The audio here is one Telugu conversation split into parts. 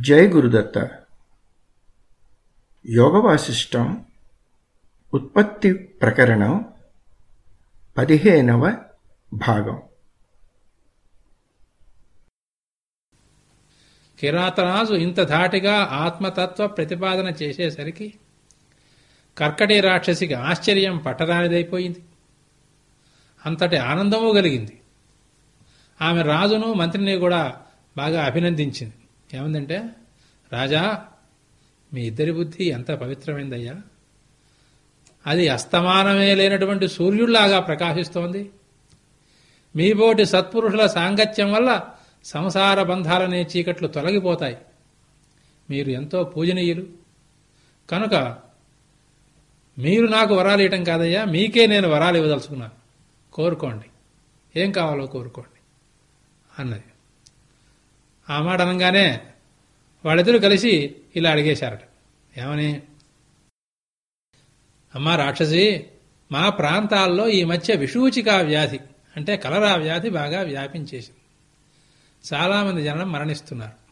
జై గురుదత్త. యోగవాసిష్టం ఉత్పత్తి ప్రకరణం పదిహేనవ భాగం. కిరాతరాజు ఇంత ధాటిగా ఆత్మతత్వ ప్రతిపాదన చేసేసరికి కర్కటి రాక్షసికి ఆశ్చర్యం పట్టరానిదైపోయింది. అంతటి ఆనందము కలిగింది. ఆమె రాజును మంత్రిని కూడా బాగా అభినందించింది. ఏమందంటే రాజా మీ ఇద్దరి బుద్ధి ఎంత పవిత్రమైందయ్యా. అది అస్తమానమే లేనటువంటి సూర్యుడిలాగా ప్రకాశిస్తోంది. మీపోటి సత్పురుషుల సాంగత్యం వల్ల సంసార బంధాలనే చీకట్లు తొలగిపోతాయి. మీరు ఎంతో పూజనీయులు. కనుక మీరు నాకు వరాలు ఇవ్వటం కాదయ్యా మీకే నేను వరాలు ఇవ్వదలుచుకున్నాను. కోరుకోండి. ఏం కావాలో కోరుకోండి. అన్నది. ఆ మాట అనగానే వాళ్ళిద్దరూ కలిసి ఇలా అడిగేశారట. ఏమని? అమ్మా రాక్షసి మా ప్రాంతాల్లో ఈ మధ్య విషూచికా వ్యాధి అంటే కలరా వ్యాధి బాగా వ్యాపించేసింది. చాలామంది జనం మరణిస్తున్నారు.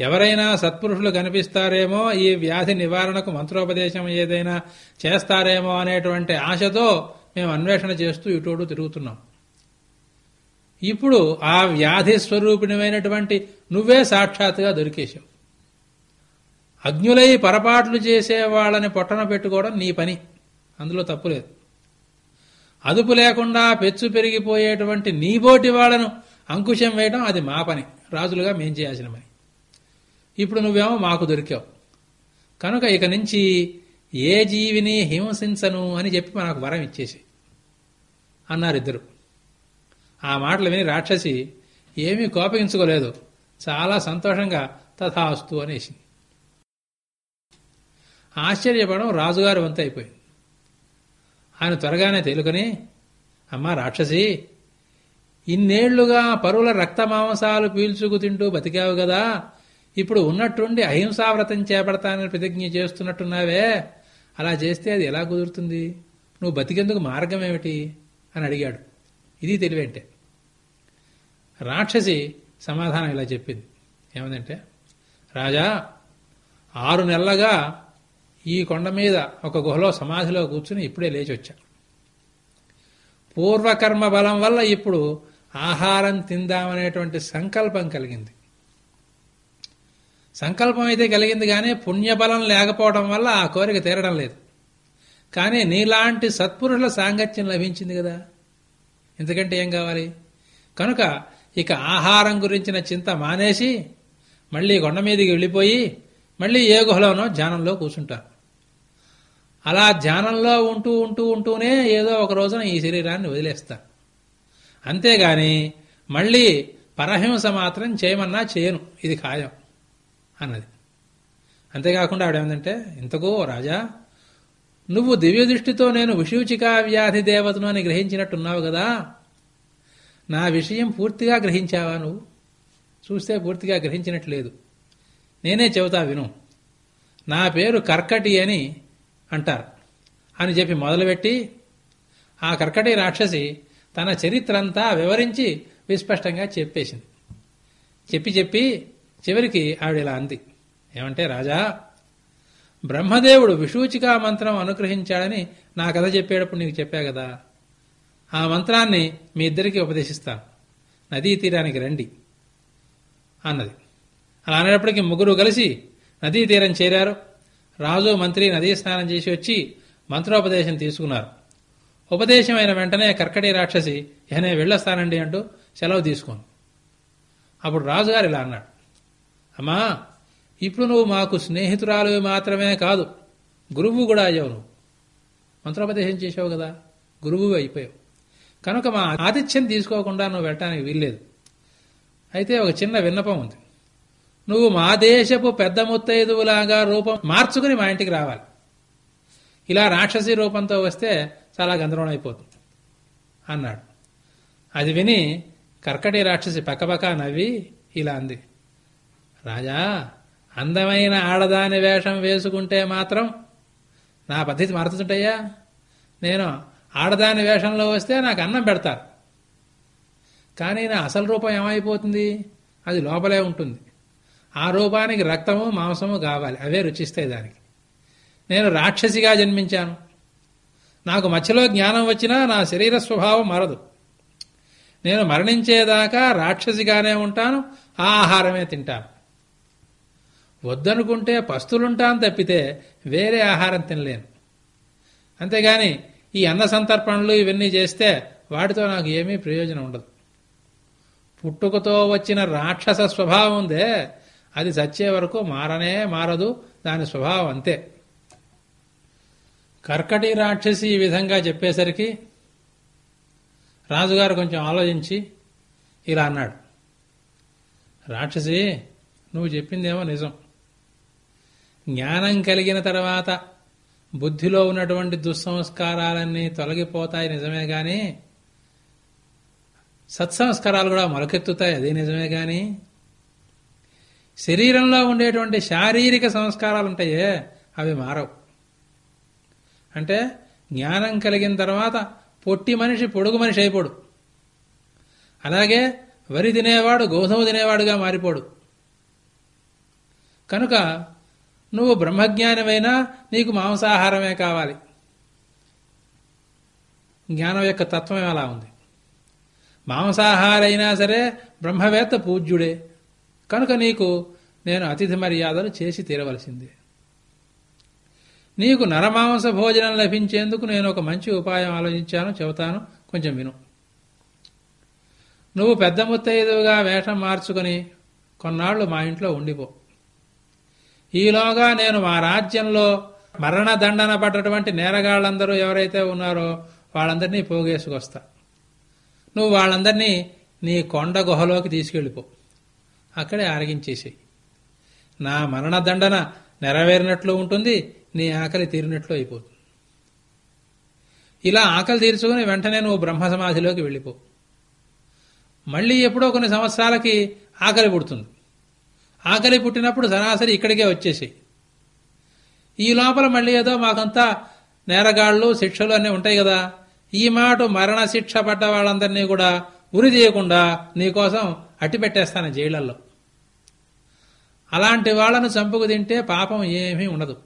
ఎవరైనా సత్పురుషులు కనిపిస్తారేమో ఈ వ్యాధి నివారణకు మంత్రోపదేశం ఏదైనా చేస్తారేమో అనేటువంటి ఆశతో మేము అన్వేషణ చేస్తూ ఇటోడు తిరుగుతున్నాం. ఇప్పుడు ఆ వ్యాధి స్వరూపిణమైనటువంటి నువ్వే సాక్షాత్తుగా దొరికేశావు. అజ్ఞులై పొరపాట్లు చేసే వాళ్ళని పొట్టన పెట్టుకోవడం నీ పని. అందులో తప్పులేదు అదుపు లేకుండా పెచ్చు పెరిగిపోయేటువంటి నీబోటి వాళ్ళను అంకుశం వేయడం అది మా పని. రాజులుగా మేం చేయాల్సిన పని. ఇప్పుడు నువ్వేమో మాకు దొరికావు. కనుక ఇక నుంచి ఏ జీవిని హింసించను అని చెప్పి మనకు వరం ఇచ్చేసి అన్నారు ఇద్దరు ఆ మాటలు విని రాక్షసి ఏమీ కోపగించుకోలేదు. చాలా సంతోషంగా తథాస్తు అనేసింది. ఆశ్చర్యపడడం రాజుగారి వంత అయిపోయింది. ఆయన త్వరగానే తేలుకొని అమ్మా రాక్షసి ఇన్నేళ్ళుగా పరుల రక్తమాంసాలు పీల్చుకు తింటూ బతికావు కదా ఇప్పుడు ఉన్నట్టుండి అహింసావ్రతం చేపడతానని ప్రతిజ్ఞ చేస్తున్నట్టున్నావే. అలా చేస్తే అది ఎలా కుదురుతుంది? నువ్వు బతికేందుకు మార్గం ఏమిటి? అని అడిగాడు. ఇది తెలివేంటే రాక్షసి సమాధానం ఇలా చెప్పింది. ఏమందంటే రాజా ఆరు నెలలుగా ఈ కొండ మీద ఒక గుహలో సమాధిలో కూర్చుని ఇప్పుడే లేచి వచ్చా. పూర్వకర్మ బలం వల్ల ఇప్పుడు ఆహారం తిందామనేటువంటి సంకల్పం కలిగింది. సంకల్పం అయితే కలిగింది కానీ పుణ్యబలం లేకపోవడం వల్ల ఆ కోరిక తీరడం లేదు. కానీ నీలాంటి సత్పురుషుల సాంగత్యం లభించింది కదా. ఎందుకంటే ఏం కావాలి? కనుక ఇక ఆహారం గురించిన చింత మానేసి మళ్ళీ కొండ మీదకి వెళ్ళిపోయి మళ్ళీ ఏ గుహలోనో ధ్యానంలో కూర్చుంటారు. అలా ధ్యానంలో ఉంటూ ఉంటూ ఉంటూనే ఏదో ఒక రోజున ఈ శరీరాన్ని వదిలేస్తారు. అంతేగాని మళ్ళీ పరహింస మాత్రం చేయమన్నా చేయను ఇది ఖాయం అన్నది. అంతేకాకుండా ఆవిడేమందంటే ఇంతకు రాజా నువ్వు దివ్య దృష్టితో నేను విషూచికా వ్యాధి దేవతను అని గ్రహించినట్టున్నావు కదా నా విషయం పూర్తిగా గ్రహించావా నువ్వు? చూస్తే పూర్తిగా గ్రహించినట్లేదు. నేనే చెబుతా విను. నా పేరు కర్కటి అని అంటారు. అని చెప్పి మొదలుపెట్టి ఆ కర్కటి రాక్షసి తన చరిత్రంతా వివరించి విస్పష్టంగా చెప్పేసింది. చెప్పి చెప్పి చివరికి ఆవిడ ఇలా అంది. ఏమంటే రాజా బ్రహ్మదేవుడు విషూచికా మంత్రం అనుగ్రహించాడని నా కథ చెప్పేటప్పుడు నీకు చెప్పా కదా. ఆ మంత్రాన్ని మీ ఇద్దరికీ ఉపదేశిస్తాను నదీ తీరానికి రండి. అన్నది. అలా అనేటప్పటికీ ముగ్గురు కలిసి నదీ తీరం చేరారు. రాజు మంత్రి నదీ స్నానం చేసి వచ్చి మంత్రోపదేశం తీసుకున్నారు. ఉపదేశమైన వెంటనే కర్కటి రాక్షసి ఇహనే వెళ్ళొస్తానండి అంటూ సెలవు తీసుకోను అప్పుడు రాజుగారు ఇలా అన్నాడు. అమ్మా ఇప్పుడు నువ్వు మాకు స్నేహితురాలు మాత్రమే కాదు గురువు కూడా అయ్యావు నువ్వు. మంత్రోపదేశం చేసావు కదా గురువు అయిపోయావు. కనుక మా ఆతిథ్యం తీసుకోకుండా నువ్వు వెళ్ళటానికి వీల్లేదు. అయితే ఒక చిన్న విన్నపం ఉంది. నువ్వు మా దేశపు పెద్ద ముత్తైదువులాగా రూపం మార్చుకుని మా ఇంటికి రావాలి. ఇలా రాక్షసి రూపంతో వస్తే చాలా గందరగోళం అయిపోతుంది అన్నాడు. అది విని కర్కటి రాక్షసి పక్కపక్క నవ్వి ఇలా అంది. రాజా అందమైన ఆడదాని వేషం వేసుకుంటే మాత్రం నా పద్ధతి మారుతుంటాయా నేను ఆడదాని వేషంలో వస్తే నాకు అన్నం పెడతారు. కానీ నా అసలు రూపం ఏమైపోతుంది? అది లోపలే ఉంటుంది. ఆ రూపానికి రక్తము మాంసము కావాలి. అవే రుచిస్తాయి దానికి. నేను రాక్షసిగా జన్మించాను. నాకు మధ్యలో జ్ఞానం వచ్చినా నా శరీర స్వభావం మరదు. నేను మరణించేదాకా రాక్షసిగానే ఉంటాను ఆ ఆహారమే తింటాను. వద్దనుకుంటే పస్తులుంటాను తప్పితే వేరే ఆహారం తినలేను. అంతేగాని ఈ అన్న సంతర్పణలు ఇవన్నీ చేస్తే వాటితో నాకు ఏమీ ప్రయోజనం ఉండదు. పుట్టుకతో వచ్చిన రాక్షస స్వభావం ఉందే అది చచ్చే వరకు మారనే మారదు దాని స్వభావం అంతే. కర్కటి రాక్షసి ఈ విధంగా చెప్పేసరికి రాజుగారు కొంచెం ఆలోచించి ఇలా అన్నాడు. రాక్షసి నువ్వు చెప్పిందేమో నిజం. జ్ఞానం కలిగిన తర్వాత బుద్ధిలో ఉన్నటువంటి దుస్సంస్కారాలన్నీ తొలగిపోతాయి నిజమే కానీ సత్సంస్కారాలు కూడా మొలకెత్తుతాయి అదే నిజమే కానీ శరీరంలో ఉండేటువంటి శారీరక సంస్కారాలు ఉంటాయే అవి మారవు. అంటే జ్ఞానం కలిగిన తర్వాత పొట్టి మనిషి పొడుగు మనిషి అయిపోడు. అలాగే వరి తినేవాడు గోధుమ తినేవాడుగా మారిపోడు. కనుక నువ్వు బ్రహ్మజ్ఞానమైనా నీకు మాంసాహారమే కావాలి. జ్ఞానం యొక్క తత్వం అలా ఉంది. మాంసాహారైనా సరే బ్రహ్మవేత్త పూజ్యుడే. కనుక నీకు నేను అతిథి మర్యాదలు చేసి తీరవలసిందే. నీకు నరమాంస భోజనం లభించేందుకు నేను ఒక మంచి ఉపాయం ఆలోచించాను చెబుతాను. కొంచెం విను. నువ్వు పెద్ద ముత్తైదువుగా వేషం మార్చుకుని కొన్నాళ్ళు మా ఇంట్లో ఉండిపో. ఈలోగా నేను మా రాజ్యంలో మరణ దండన పడ్డటువంటి నేరగాళ్ళందరూ ఎవరైతే ఉన్నారో వాళ్ళందరినీ పోగేసుకొస్తా. నువ్వు వాళ్ళందరినీ నీ కొండ గుహలోకి తీసుకెళ్ళిపో. అక్కడే ఆరగించేసేయి. నా మరణదండన నెరవేరినట్లు ఉంటుంది నీ ఆకలి తీరినట్లు అయిపోతుంది. ఇలా ఆకలి తీర్చుకుని వెంటనే నువ్వు బ్రహ్మ సమాధిలోకి వెళ్ళిపో. మళ్ళీ ఎప్పుడో కొన్ని సంవత్సరాలకి ఆకలి పుడుతుంది. ఆకలి పుట్టినప్పుడు సరాసరి ఇక్కడికే వచ్చేసి ఈ లోపల మళ్ళీ ఏదో మాకంతా నేరగాళ్ళు శిక్షలు అన్నీ ఉంటాయి కదా. ఈ మాట మరణ శిక్ష పడ్డ వాళ్ళందరినీ కూడా ఉరి తీయకుండా నీకోసం అట్టి పెట్టేస్తాను జైళ్ళలో అలాంటి వాళ్ళను చంపుకు తింటే పాపం ఏమీ ఉండదు.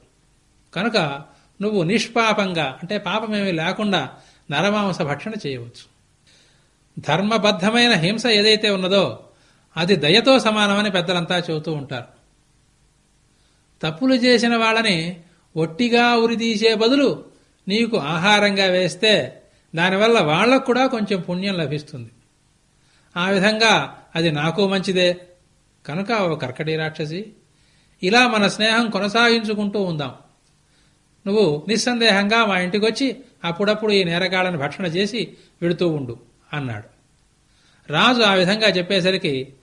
కనుక నువ్వు నిష్పాపంగా అంటే పాపమేమీ లేకుండా నరమాంస భక్షణ చేయవచ్చు. ధర్మబద్ధమైన హింస ఏదైతే ఉన్నదో అది దయతో సమానమని పెద్దలంతా చెబుతూ ఉంటారు. తప్పులు చేసిన వాళ్ళని ఒట్టిగా ఉరిదీసే బదులు నీకు ఆహారంగా వేస్తే దానివల్ల వాళ్ళకు కూడా కొంచెం పుణ్యం లభిస్తుంది. ఆ విధంగా అది నాకు మంచిదే. కనుక ఓ కర్కటి రాక్షసి ఇలా మన స్నేహం కొనసాగించుకుంటూ ఉందాం. నువ్వు నిస్సందేహంగా మా ఇంటికి వచ్చి అప్పుడప్పుడు ఈ నేరగాళ్ళని భక్షణ చేసి విడుతూ ఉండు అన్నాడు. రాజు ఆ విధంగా చెప్పేసరికి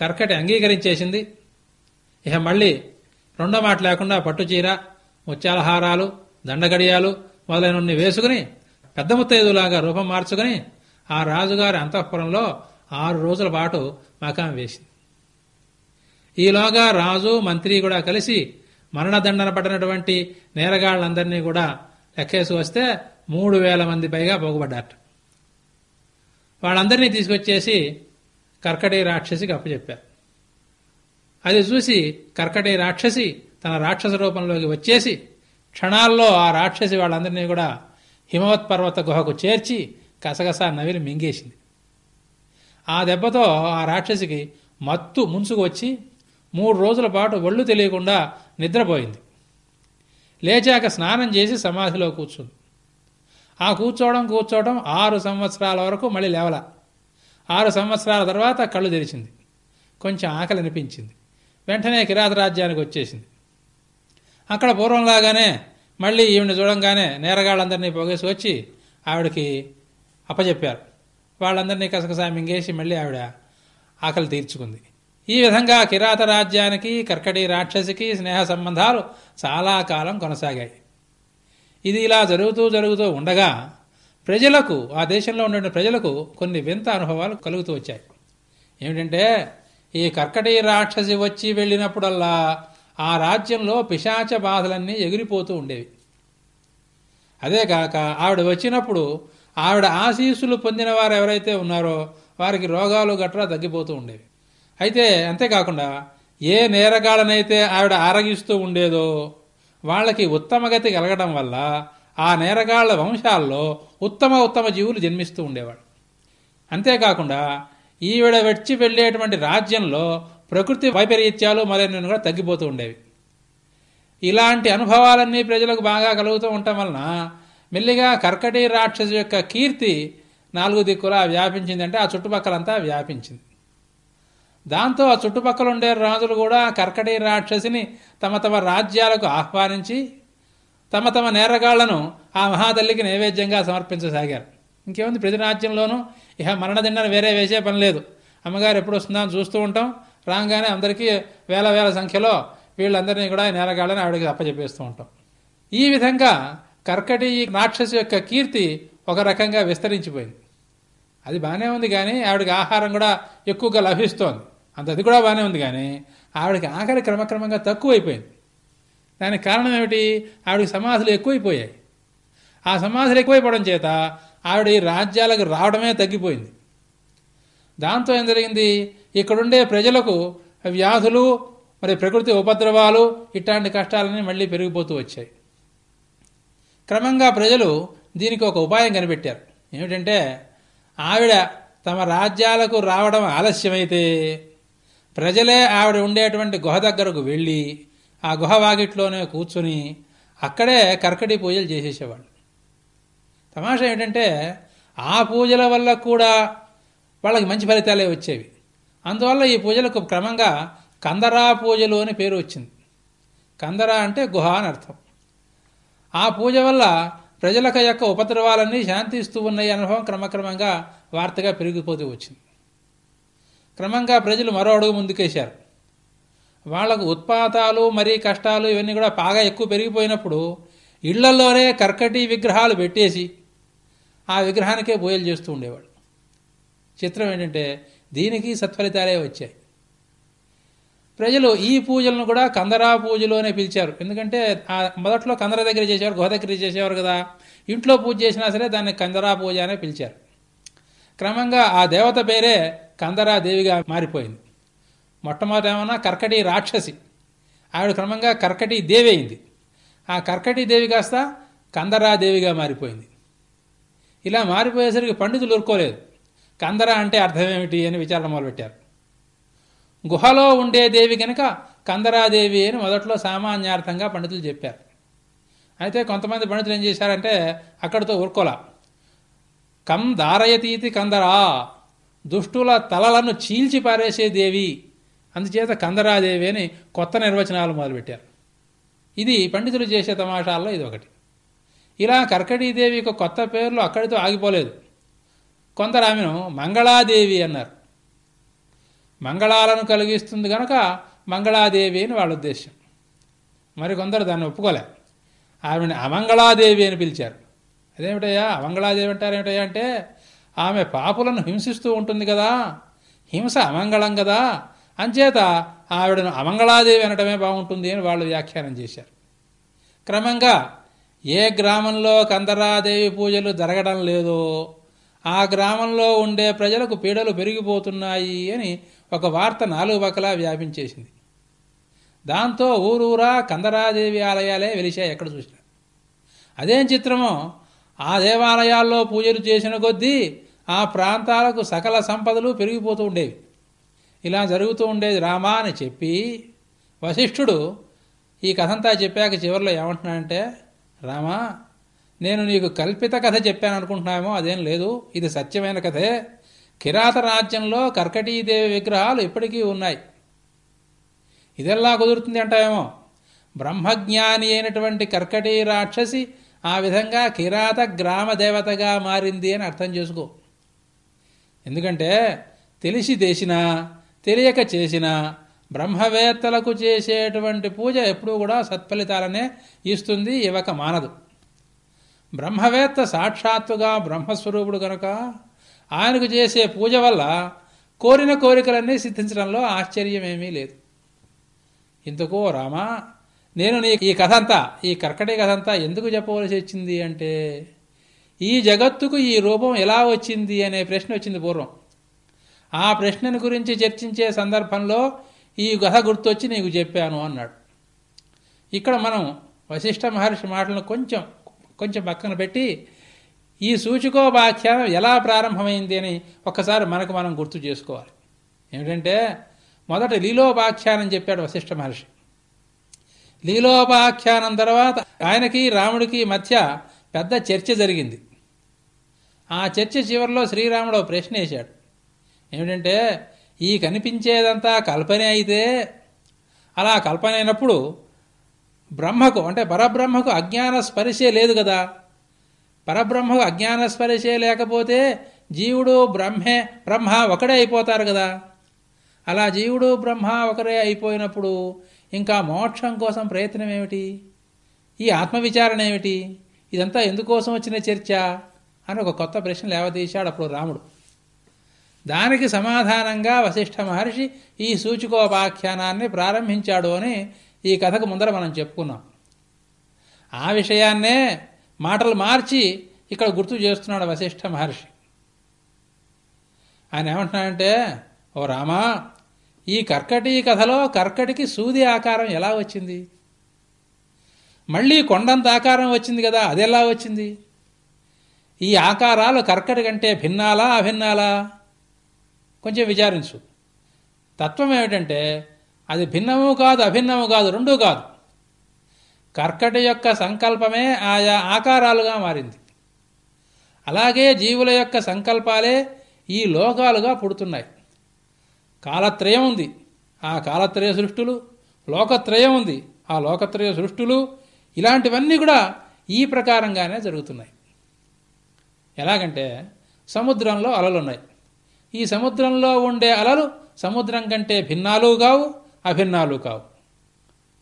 కర్కటి అంగీకరించేసింది. ఇక మళ్ళీ రెండో మాట లేకుండా పట్టుచీర ముత్యాలహారాలు దండగడియాలు మొదలైనన్ని వేసుకుని పెద్ద ముత్తైదులాగా రూపం మార్చుకుని ఆ రాజుగారి అంతఃపురంలో ఆరు రోజుల పాటు మకాం వేసింది. ఈలోగా రాజు మంత్రి కూడా కలిసి మరణదండన పడినటువంటి నేరగాళ్ళందరినీ కూడా లెక్కేసి వస్తే మూడు వేల మంది పైగా పోగుపడ్డారట. వాళ్ళందరినీ తీసుకొచ్చేసి కర్కటే రాక్షసికి అప్పచెప్పారు అది చూసి కర్కటే రాక్షసి తన రాక్షస రూపంలోకి వచ్చేసి క్షణాల్లో ఆ రాక్షసి వాళ్ళందరినీ కూడా హిమవత్ పర్వత గుహకు చేర్చి కసగసా నవిలి మింగేసింది. ఆ దెబ్బతో ఆ రాక్షసికి మత్తు ముంచుకు వచ్చి మూడు రోజుల పాటు ఒళ్ళు తెలియకుండా నిద్రపోయింది. లేచాక స్నానం చేసి సమాధిలో కూర్చుంది. ఆ కూర్చోవడం కూర్చోవడం ఆరు సంవత్సరాల వరకు మళ్ళీ లేవల. ఆరు సంవత్సరాల తర్వాత కళ్ళు తెరిచింది. కొంచెం ఆకలి అనిపించింది. వెంటనే కిరాత రాజ్యానికి వచ్చేసింది. అక్కడ పూర్వంలాగానే మళ్ళీ ఈవిని చూడంగానే నేరగాళ్ళందరినీ పొగేసి వచ్చి ఆవిడకి అప్పచెప్పారు వాళ్ళందరినీ కసకసా మింగేసి మళ్ళీ ఆవిడ ఆకలి తీర్చుకుంది. ఈ విధంగా కిరాత రాజ్యానికి కర్కటి రాక్షసికి స్నేహ సంబంధాలు చాలా కాలం కొనసాగాయి. ఇది ఇలా జరుగుతూ జరుగుతూ ఉండగా ప్రజలకు ఆ దేశంలో ఉండే ప్రజలకు కొన్ని వింత అనుభవాలు కలుగుతూ వచ్చాయి. ఏమిటంటే ఈ కర్కటి రాక్షసి వచ్చి వెళ్ళినప్పుడల్లా ఆ రాజ్యంలో పిశాచ బాధలన్నీ ఎగిరిపోతూ ఉండేవి. అదే కాక ఆవిడ వచ్చినప్పుడు ఆవిడ ఆశీస్సులు పొందిన వారు ఎవరైతే ఉన్నారో వారికి రోగాలు గట్రా తగ్గిపోతూ ఉండేవి. అయితే అంతేకాకుండా ఏ నేరగాళ్ళనైతే ఆవిడ ఆరగిస్తూ ఉండేదో వాళ్ళకి ఉత్తమగతి కలగడం వల్ల ఆ నేరగాళ్ళ వంశాల్లో ఉత్తమ ఉత్తమ జీవులు జన్మిస్తూ ఉండేవాడు. అంతేకాకుండా ఈవిడ వెచ్చి వెళ్ళేటువంటి రాజ్యంలో ప్రకృతి వైపరీత్యాలు మొదలైనవి కూడా తగ్గిపోతూ ఉండేవి. ఇలాంటి అనుభవాలన్నీ ప్రజలకు బాగా కలుగుతూ ఉండటం వలన మెల్లిగా కర్కటి రాక్షసు యొక్క కీర్తి నాలుగు దిక్కులా వ్యాపించిందంటే ఆ చుట్టుపక్కలంతా వ్యాపించింది. దాంతో ఆ చుట్టుపక్కల ఉండే రాజులు కూడా కర్కటి రాక్షసిని తమ తమ రాజ్యాలకు ఆహ్వానించి తమ తమ నేరగాళ్ళను ఆ మహాతల్లికి నైవేద్యంగా సమర్పించసాగారు. ఇంకేముంది? ప్రతి రాజ్యంలోనూ ఇహ మరణదిండన వేరే వేసే పని లేదు. అమ్మగారు ఎప్పుడు వస్తుందా అని చూస్తూ ఉంటాం. రాగానే అందరికీ వేల వేల సంఖ్యలో వీళ్ళందరినీ కూడా నేరగాళ్ళని ఆవిడకి అప్పచెప్పేస్తూ ఉంటాం. ఈ విధంగా కర్కటి రాక్షసు యొక్క కీర్తి ఒక రకంగా విస్తరించిపోయింది. అది బాగానే ఉంది కానీ ఆవిడకి ఆహారం కూడా ఎక్కువగా లభిస్తోంది. అంత అది కూడా బాగానే ఉంది కానీ ఆవిడకి ఆఖరి క్రమక్రమంగా తక్కువైపోయింది. దానికి కారణం ఏమిటి? ఆవిడకి సమాధులు ఎక్కువైపోయాయి. ఆ సమాధులు ఎక్కువైపోవడం చేత ఆవిడ ఈ రాజ్యాలకు రావడమే తగ్గిపోయింది. దాంతో ఏం జరిగింది? ఇక్కడుండే ప్రజలకు వ్యాధులు మరి ప్రకృతి ఉపద్రవాలు ఇట్లాంటి కష్టాలన్నీ మళ్ళీ పెరిగిపోతూ వచ్చాయి. క్రమంగా ప్రజలు దీనికి ఒక ఉపాయం కనిపెట్టారు. ఏమిటంటే ఆవిడ తమ రాజ్యాలకు రావడం ఆలస్యమైతే ప్రజలే ఆవిడ ఉండేటువంటి గుహ దగ్గరకు వెళ్ళి ఆ గుహ వాకిట్లోనే కూర్చుని అక్కడే కర్కటి పూజలు చేసేసేవాళ్ళు తమాషా ఏంటంటే ఆ పూజల వల్ల కూడా వాళ్ళకి మంచి ఫలితాలే వచ్చేవి. అందువల్ల ఈ పూజలకు క్రమంగా కందరా పూజలు అని పేరు వచ్చింది. కందరా అంటే గుహ అని అర్థం. ఆ పూజ వల్ల ప్రజలకు యొక్క ఉపద్రవాలన్నీ శాంతిస్తూ ఉన్నాయి అనుభవం క్రమక్రమంగా వార్తగా పెరిగిపోతూ వచ్చింది. క్రమంగా ప్రజలు మరో అడుగు ముందుకేశారు. వాళ్ళకు ఉత్పాతాలు మరీ కష్టాలు ఇవన్నీ కూడా బాగా ఎక్కువ పెరిగిపోయినప్పుడు ఇళ్ళలోనే కర్కటి విగ్రహాలు పెట్టేసి ఆ విగ్రహానికే పూజలు చేస్తూ ఉండేవాడు చిత్రం ఏంటంటే దీనికి సత్ఫలితాలే వచ్చాయి. ప్రజలు ఈ పూజలను కూడా కందరా పూజలు అనే పిలిచారు. ఎందుకంటే ఆ మొదట్లో కందర దగ్గర చేసేవారు గుహ దగ్గర చేసేవారు కదా. ఇంట్లో పూజ చేసినా సరే దాన్ని కందరా పూజ అనే పిలిచారు. క్రమంగా ఆ దేవత పేరే కందరా దేవిగా మారిపోయింది. మొట్టమొదట ఏమన్నా కర్కటి రాక్షసి. ఆవిడ క్రమంగా కర్కటి దేవి అయింది. ఆ కర్కటి దేవి కాస్త కందరా దేవిగా మారిపోయింది. ఇలా మారిపోయేసరికి పండితులు ఊరుకోలేదు. కందర అంటే అర్థమేమిటి అని విచారణ మొదలుపెట్టారు. గుహలో ఉండే దేవి కనుక కందరాదేవి అని మొదట్లో సామాన్యార్థంగా పండితులు చెప్పారు. అయితే కొంతమంది పండితులు ఏం చేశారంటే అక్కడితో ఊరుకోలా. కం దారయతీతి కందరా దుష్టుల తలలను చీల్చి పారేసే దేవి అందుచేత కందరాదేవి అని కొత్త నిర్వచనాలు మొదలుపెట్టారు. ఇది పండితులు చేసే తమాషాల్లో ఇది ఒకటి. ఇలా కర్కటీదేవి యొక్క కొత్త పేర్లు అక్కడితో ఆగిపోలేదు. కొందరు ఆమెను మంగళాదేవి అన్నారు. మంగళాలను కలిగిస్తుంది గనక మంగళాదేవి అని వాళ్ళ ఉద్దేశం. మరి కొందరు దాన్ని ఒప్పుకోలే. ఆమెను అమంగళాదేవి అని పిలిచారు. అదేమిటయ్యా? అమంగళాదేవి అంటారేమిటయ్యా అంటే ఆమె పాపులను హింసిస్తూ ఉంటుంది కదా. హింస అమంగళం కదా. అంచేత ఆవిడను అమంగళాదేవి అనటమే బాగుంటుంది అని వాళ్ళు వ్యాఖ్యానం చేశారు. క్రమంగా ఏ గ్రామంలో కందరాదేవి పూజలు జరగడం లేదో ఆ గ్రామంలో ఉండే ప్రజలకు పీడలు పెరిగిపోతున్నాయి అని ఒక వార్త నాలుగు పక్కలా వ్యాపించేసింది. దాంతో ఊరూరా కందరాదేవి ఆలయాలే వెలిశాయి ఎక్కడ చూసినా. అదేం చిత్రమో ఆ దేవాలయాల్లో పూజలు చేసిన కొద్దీ ఆ ప్రాంతాలకు సకల సంపదలు పెరిగిపోతూ ఉండేవి. ఇలా జరుగుతూ ఉండేది రామా అని చెప్పి వశిష్ఠుడు ఈ కథంతా చెప్పాక చివరిలో ఏమంటున్నాడంటే రామా నేను నీకు కల్పిత కథ చెప్పాను అనుకుంటున్నామో అదేం లేదు. ఇది సత్యమైన కథే. కిరాత రాజ్యంలో కర్కటీదేవి విగ్రహాలు ఇప్పటికీ ఉన్నాయి. ఇదెల్లా కుదురుతుంది అంటావేమో? బ్రహ్మజ్ఞాని అయినటువంటి కర్కటీ రాక్షసి ఆ విధంగా కిరాత గ్రామ దేవతగా మారింది అని అర్థం చేసుకో. ఎందుకంటే తెలిసి దేశినా తెలియక చేసిన బ్రహ్మవేత్తలకు చేసేటువంటి పూజ ఎప్పుడూ కూడా సత్ఫలితాలనే ఇస్తుంది ఇవక మానదు. బ్రహ్మవేత్త సాక్షాత్తుగా బ్రహ్మస్వరూపుడు గనక ఆయనకు చేసే పూజ వల్ల కోరిన కోరికలన్నీ సిద్ధించడంలో ఆశ్చర్యమేమీ లేదు. ఇంతకు రామా నేను నీ ఈ కథ అంతా ఈ కర్కటి కథ అంతా ఎందుకు చెప్పవలసి వచ్చింది అంటే ఈ జగత్తుకు ఈ రూపం ఎలా వచ్చింది అనే ప్రశ్న వచ్చింది పూర్వం. ఆ ప్రశ్నను గురించి చర్చించే సందర్భంలో ఈ కథ గుర్తొచ్చి నీకు చెప్పాను అన్నాడు. ఇక్కడ మనం వశిష్ఠ మహర్షి మాటలను కొంచెం కొంచెం పక్కన పెట్టి ఈ సూచికోపాఖ్యానం ఎలా ప్రారంభమైంది అని ఒక్కసారి మనకు మనం గుర్తు చేసుకోవాలి. ఏమిటంటే మొదట లీలోపాఖ్యానం చెప్పాడు వశిష్ఠ మహర్షి. లీలోపాఖ్యానం తర్వాత ఆయనకి రాముడికి మధ్య పెద్ద చర్చ జరిగింది. ఆ చర్చ చివరిలో శ్రీరాముడు ప్రశ్న వేశాడు ఏమిటంటే ఈ కనిపించేదంతా కల్పనే అయితే అలా కల్పన అయినప్పుడు బ్రహ్మకు అంటే పరబ్రహ్మకు అజ్ఞాన స్పరిశే లేదు కదా. పరబ్రహ్మకు అజ్ఞాన స్పరిశే లేకపోతే జీవుడు బ్రహ్మే బ్రహ్మ ఒకడే అయిపోతారు కదా. అలా జీవుడు బ్రహ్మ ఒకరే అయిపోయినప్పుడు ఇంకా మోక్షం కోసం ప్రయత్నం ఏమిటి? ఈ ఆత్మవిచారణ ఏమిటి? ఇదంతా ఎందుకోసం వచ్చిన చర్చ? అని ఒక కొత్త ప్రశ్న లేవదీశాడు అప్పుడు రాముడు. దానికి సమాధానంగా వశిష్ఠ మహర్షి ఈ సూచికోపాఖ్యానాన్ని ప్రారంభించాడు అని ఈ కథకు ముందర మనం చెప్పుకున్నాం. ఆ విషయాన్నే మాటలు మార్చి ఇక్కడ గుర్తు చేస్తున్నాడు వశిష్ఠ మహర్షి. ఆయన ఏమంటున్నాడంటే ఓ రామా ఈ కర్కటి కథలో కర్కటికి సూది ఆకారం ఎలా వచ్చింది? మళ్ళీ కొండంత ఆకారం వచ్చింది కదా అది ఎలా వచ్చింది? ఈ ఆకారాలు కర్కటి కంటే భిన్నాలా అభిన్నాలా? కొంచెం విచారించు. తత్వం ఏమిటంటే అది భిన్నము కాదు అభిన్నము కాదు రెండూ కాదు. కర్కటి యొక్క సంకల్పమే ఆయా ఆకారాలుగా మారింది. అలాగే జీవుల యొక్క సంకల్పాలే ఈ లోకాలుగా పుడుతున్నాయి. కాలత్రయం ఉంది. ఆ కాలత్రయ సృష్టులు లోకత్రయం ఉంది. ఆ లోకత్రయ సృష్టులు ఇలాంటివన్నీ కూడా ఈ ప్రకారంగానే జరుగుతున్నాయి. ఎలాగంటే సముద్రంలో అలలున్నాయి. ఈ సముద్రంలో ఉండే అలలు సముద్రం కంటే భిన్నాలు కావు అభిన్నాలు కావు.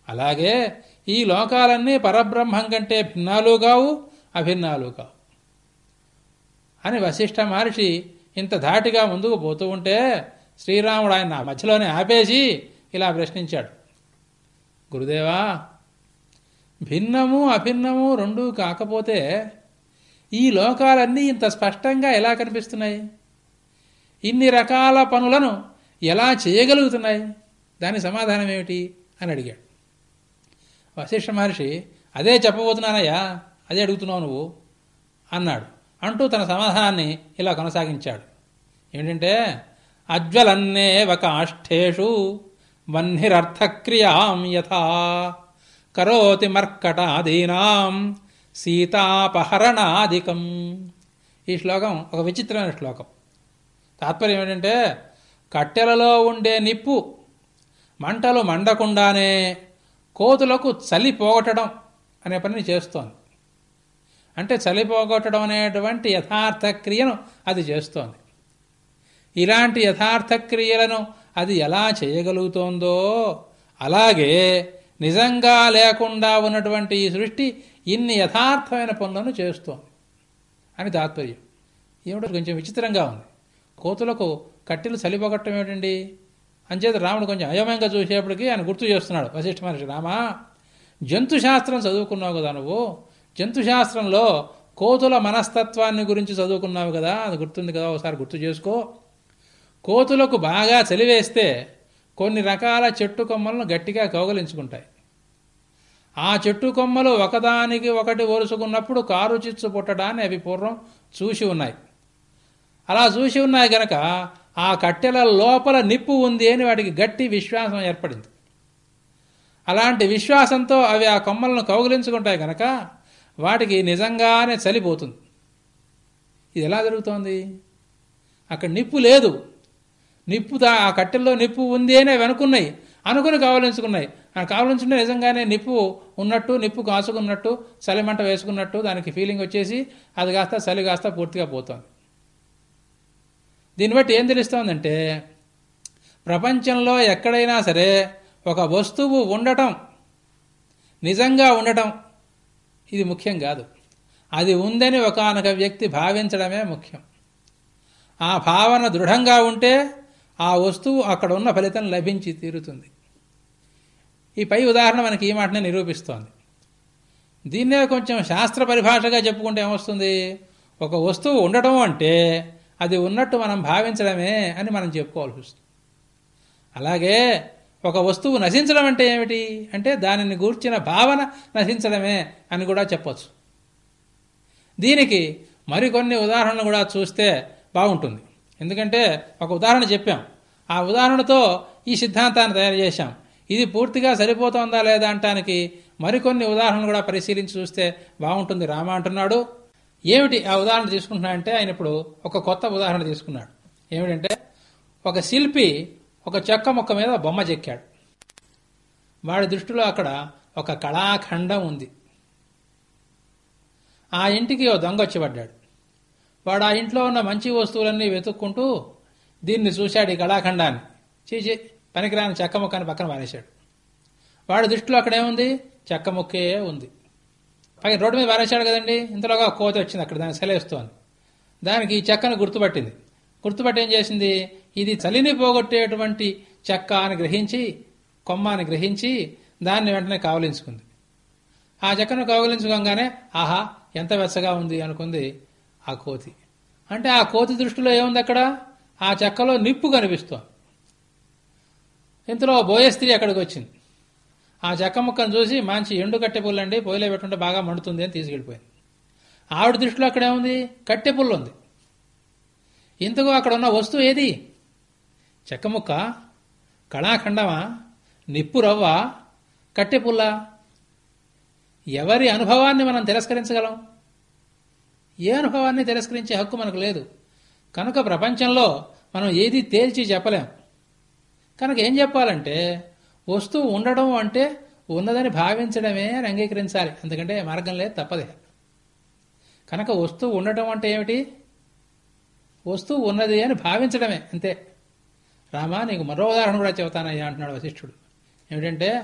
అలాగే ఈ లోకాలన్నీ పరబ్రహ్మం కంటే భిన్నాలు కావు అభిన్నాలు కావు. అని వశిష్ఠ మహర్షి ఇంత ధాటిగా ముందుకు పోతూ ఉంటే శ్రీరాముడు ఆయన మధ్యలోనే ఆపేసి ఇలా ప్రశ్నించాడు. గురుదేవా భిన్నము అభిన్నము రెండూ కాకపోతే ఈ లోకాలన్నీ ఇంత స్పష్టంగా ఎలా కనిపిస్తున్నాయి? ఇన్ని రకాల పనులను ఎలా చేయగలుగుతున్నాయి? దాని సమాధానం ఏమిటి? అని అడిగాడు. వశిష్ఠ మహర్షి అదే చెప్పబోతున్నానయ్యా అదే అడుగుతున్నావు నువ్వు? అన్నాడు. అంటూ తన సమాధానాన్ని ఇలా కొనసాగించాడు. ఏంటంటే అజ్వలన్నేవ కాష్ఠేషు వన్నిరర్థక్రియాం యథా కరోతి మర్కటాదీనాం సీతాపహరణాదికం. ఈ శ్లోకం ఒక విచిత్రమైన శ్లోకం. తాత్పర్యం ఏంటంటే కట్టెలలో ఉండే నిప్పు మంటలు మండకుండానే కోతులకు చలి పోగొట్టడం అనే పనిని చేస్తోంది. అంటే చలి పోగొట్టడం అనేటువంటి యథార్థ క్రియను అది చేస్తోంది. ఇలాంటి యథార్థ క్రియలను అది ఎలా చేయగలుగుతోందో అలాగే నిజంగా లేకుండా ఉన్నటువంటి ఈ సృష్టి ఇన్ని యథార్థమైన పనులను చేస్తోంది అని తాత్పర్యం. ఏమిటో కొంచెం విచిత్రంగా ఉంది. కోతులకు కట్టెలు చలిపోగొట్టడం ఏమిటండి? అంచేత రాముడు కొంచెం అయోమయంగా చూసేప్పటికీ ఆయన గుర్తు చేస్తున్నాడు. వశిష్ఠ మహర్షి రామా జంతుశాస్త్రం చదువుకున్నావు కదా నువ్వు? జంతుశాస్త్రంలో కోతుల మనస్తత్వాన్ని గురించి చదువుకున్నావు కదా? అది గుర్తుంది కదా ఒకసారి గుర్తు చేసుకో. కోతులకు బాగా చలివేస్తే కొన్ని రకాల చెట్టు కొమ్మలను గట్టిగా కౌగలించుకుంటాయి. ఆ చెట్టు కొమ్మలు ఒకదానికి ఒకటి ఒరుసుకున్నప్పుడు కారు చిచ్చు పుట్టడాన్ని అవి పూర్వం చూసి ఉన్నాయి. అలా చూసి ఉన్నాయి గనక ఆ కట్టెల లోపల నిప్పు ఉంది అని వాటికి గట్టి విశ్వాసం ఏర్పడింది. అలాంటి విశ్వాసంతో అవి ఆ కొమ్మలను కౌగిలించుకుంటాయి గనక వాటికి నిజంగానే చలిపోతుంది. ఇది ఎలా జరుగుతోంది? అక్కడ నిప్పు లేదు. నిప్పు ఆ కట్టెల్లో నిప్పు ఉంది అని అవి అనుకున్నాయి. అనుకుని కావలించుకున్నాయి కావలించుంటే కావలించుకుంటే నిజంగానే నిప్పు ఉన్నట్టు నిప్పు కాసుకున్నట్టు చలిమంట వేసుకున్నట్టు దానికి ఫీలింగ్ వచ్చేసి అది కాస్త చలి కాస్త పూర్తిగా పోతుంది. దీన్ని బట్టి ఏం తెలుస్తోందంటే ప్రపంచంలో ఎక్కడైనా సరే ఒక వస్తువు ఉండటం నిజంగా ఉండటం ఇది ముఖ్యం కాదు. అది ఉందని ఒకనొక వ్యక్తి భావించడమే ముఖ్యం. ఆ భావన దృఢంగా ఉంటే ఆ వస్తువు అక్కడ ఉన్న ఫలితం లభించి తీరుతుంది. ఈ పై ఉదాహరణ మనకి ఈ మాటనే నిరూపిస్తోంది. దీన్నే కొంచెం శాస్త్ర పరిభాషగా చెప్పుకుంటే ఏమొస్తుంది? ఒక వస్తువు ఉండటం అంటే అది ఉన్నట్టు మనం భావించడమే అని మనం చెప్పుకోవాల్సి వస్తుంది అలాగే ఒక వస్తువు నశించడం అంటే ఏమిటి? అంటే దానిని గూర్చిన భావన నశించడమే అని కూడా చెప్పచ్చు. దీనికి మరికొన్ని ఉదాహరణలు కూడా చూస్తే బాగుంటుంది. ఎందుకంటే ఒక ఉదాహరణ చెప్పాం. ఆ ఉదాహరణతో ఈ సిద్ధాంతాన్ని తయారు చేశాం. ఇది పూర్తిగా సరిపోతుందా లేదా అంటానికి మరికొన్ని ఉదాహరణలు కూడా పరిశీలించి చూస్తే బాగుంటుంది. రామ అంటున్నాడు ఏమిటి ఆ ఉదాహరణ తీసుకుంటున్నా అంటే ఆయన ఇప్పుడు ఒక కొత్త ఉదాహరణ తీసుకున్నాడు. ఏమిటంటే ఒక శిల్పి ఒక చెక్క మొక్క మీద బొమ్మ చెక్కాడు. వాడి దృష్టిలో అక్కడ ఒక కళాఖండం ఉంది. ఆ ఇంటికి ఓ దొంగ వచ్చి పడ్డాడు. వాడు ఆ ఇంట్లో ఉన్న మంచి వస్తువులన్నీ వెతుక్కుంటూ దీన్ని చూశాడు ఈ కళాఖండాన్ని. చీచి పనికిరాని చెక్క మొక్కని పక్కన మానేశాడు వాడి దృష్టిలో అక్కడ ఏముంది? చెక్క ముక్కే ఉంది. పైన రోడ్డు మీద పారేశాడు కదండి. ఇంతలోగా కోతి వచ్చింది అక్కడ దాన్ని సెలేస్తోంది దానికి ఈ చెక్కను గుర్తుపట్టింది. గుర్తుపట్టి ఏం చేసింది? ఇది చలిని పోగొట్టేటువంటి చెక్క అని గ్రహించి కొమ్మ అని గ్రహించి దాన్ని వెంటనే కావలించుకుంది. ఆ చెక్కను కావలించుకోగానే ఆహా ఎంత వెచ్చగా ఉంది అనుకుంది ఆ కోతి. అంటే ఆ కోతి దృష్టిలో ఏముంది అక్కడ? ఆ చెక్కలో నిప్పు కనిపిస్తోంది. ఇంతలో బోయ స్త్రీ అక్కడికి వచ్చింది. ఆ చెక్క ముక్కను చూసి మంచి ఎండు కట్టె పుల్లండి పొయ్యిలో పెట్టుంటే బాగా మండుతుంది అని తీసుకెళ్ళిపోయింది. ఆవిడ దృష్టిలో అక్కడేముంది కట్టె పుల్లు ఉంది. ఇంతకు అక్కడ ఉన్న వస్తువు ఏది? చెక్క ముక్క కళాఖండమా నిప్పు రవ్వ కట్టె పుల్ల? ఎవరి అనుభవాన్ని మనం తిరస్కరించగలం? ఏ అనుభవాన్ని తిరస్కరించే హక్కు మనకు లేదు. కనుక ప్రపంచంలో మనం ఏది తేల్చి చెప్పలేం. కనుక ఏం చెప్పాలంటే వస్తువు ఉండడం అంటే ఉన్నదని భావించడమే అని అంగీకరించాలి. ఎందుకంటే మార్గం లేదు తప్పదే. కనుక వస్తువు ఉండటం అంటే ఏమిటి? వస్తువు ఉన్నది అని భావించడమే అంతే. రామా నీకు మరో ఉదాహరణ కూడా చెబుతానయ్యా అంటున్నాడు వశిష్ఠుడు. ఏమిటంటే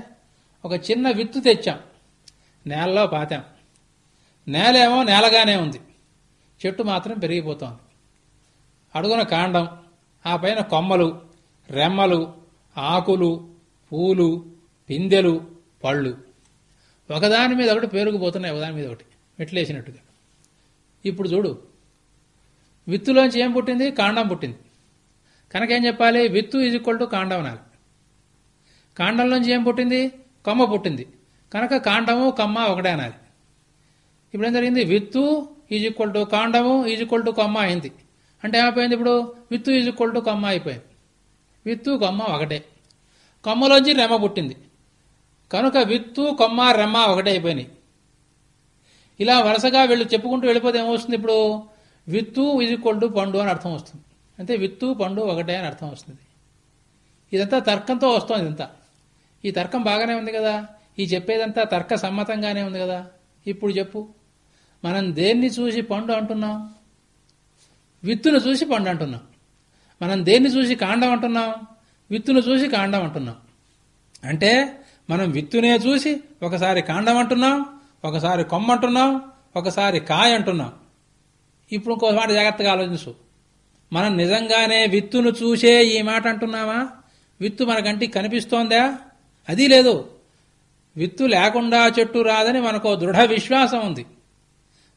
ఒక చిన్న విత్తు తెచ్చాం. నేలలో పాతాం. నేలేమో నేలగానే ఉంది. చెట్టు మాత్రం పెరిగిపోతోంది. అడుగున కాండం ఆ పైన కొమ్మలు రెమ్మలు ఆకులు పూలు పిందెలు పళ్ళు. ఒకదాని మీద ఒకటి పేరుకుపోతున్నాయి ఒకదాని మీద ఒకటి. మెట్లేసినట్టుగా. ఇప్పుడు చూడు. విత్తులోంచి ఏం పుట్టింది? కాండం పుట్టింది. కనుక ఏం చెప్పాలి? విత్తు ఈజ్ ఈక్వల్ టు కాండం అనాలి. కాండంలోంచి ఏం పుట్టింది? కొమ్మ పుట్టింది. కనుక కాండము కమ్మ ఒకటే అనాలి. ఇప్పుడు ఏం జరిగింది? విత్తు ఈజ్ ఈక్వల్ టు కాండము ఈజ్ ఈక్వల్ టు కొమ్మ అయింది. అంటే ఏమైపోయింది ఇప్పుడు? విత్తు ఈజ్ ఈక్వల్ టు కొమ్మ అయిపోయింది. విత్తు కొమ్మ ఒకటే. కొమ్మలోంచి రెమ్మ పుట్టింది. కనుక విత్తు కొమ్మ రెమ్మ ఒకటే అయిపోయినాయి. ఇలా వరుసగా వీళ్ళు చెప్పుకుంటూ వెళ్ళిపోతే ఏమొస్తుంది ఇప్పుడు? విత్తు ఈజ్ ఈక్వల్ టు పండు అని అర్థం వస్తుంది. అంటే విత్తు పండు ఒకటే అని అర్థం వస్తుంది. ఇదంతా తర్కంతో వస్తుంది ఇదంతా. ఈ తర్కం బాగానే ఉంది కదా? ఈ చెప్పేదంతా తర్క సమ్మతంగానే ఉంది కదా? ఇప్పుడు చెప్పు. మనం దేన్ని చూసి పండు అంటున్నాం? విత్తును చూసి పండు అంటున్నాం. మనం దేన్ని చూసి కాండం అంటున్నాం? విత్తును చూసి కాండం అంటున్నాం. అంటే మనం విత్తునే చూసి ఒకసారి కాండం అంటున్నాం ఒకసారి కొమ్మ అంటున్నాం ఒకసారి కాయ అంటున్నాం. ఇప్పుడు ఇంకో మాట జాగ్రత్తగా ఆలోచించు. మనం నిజంగానే విత్తును చూసే ఈ మాట అంటున్నామా? విత్తు మనకంటి కనిపిస్తోందా? అది లేదు. విత్తు లేకుండా చెట్టు రాదని మనకు దృఢ విశ్వాసం ఉంది.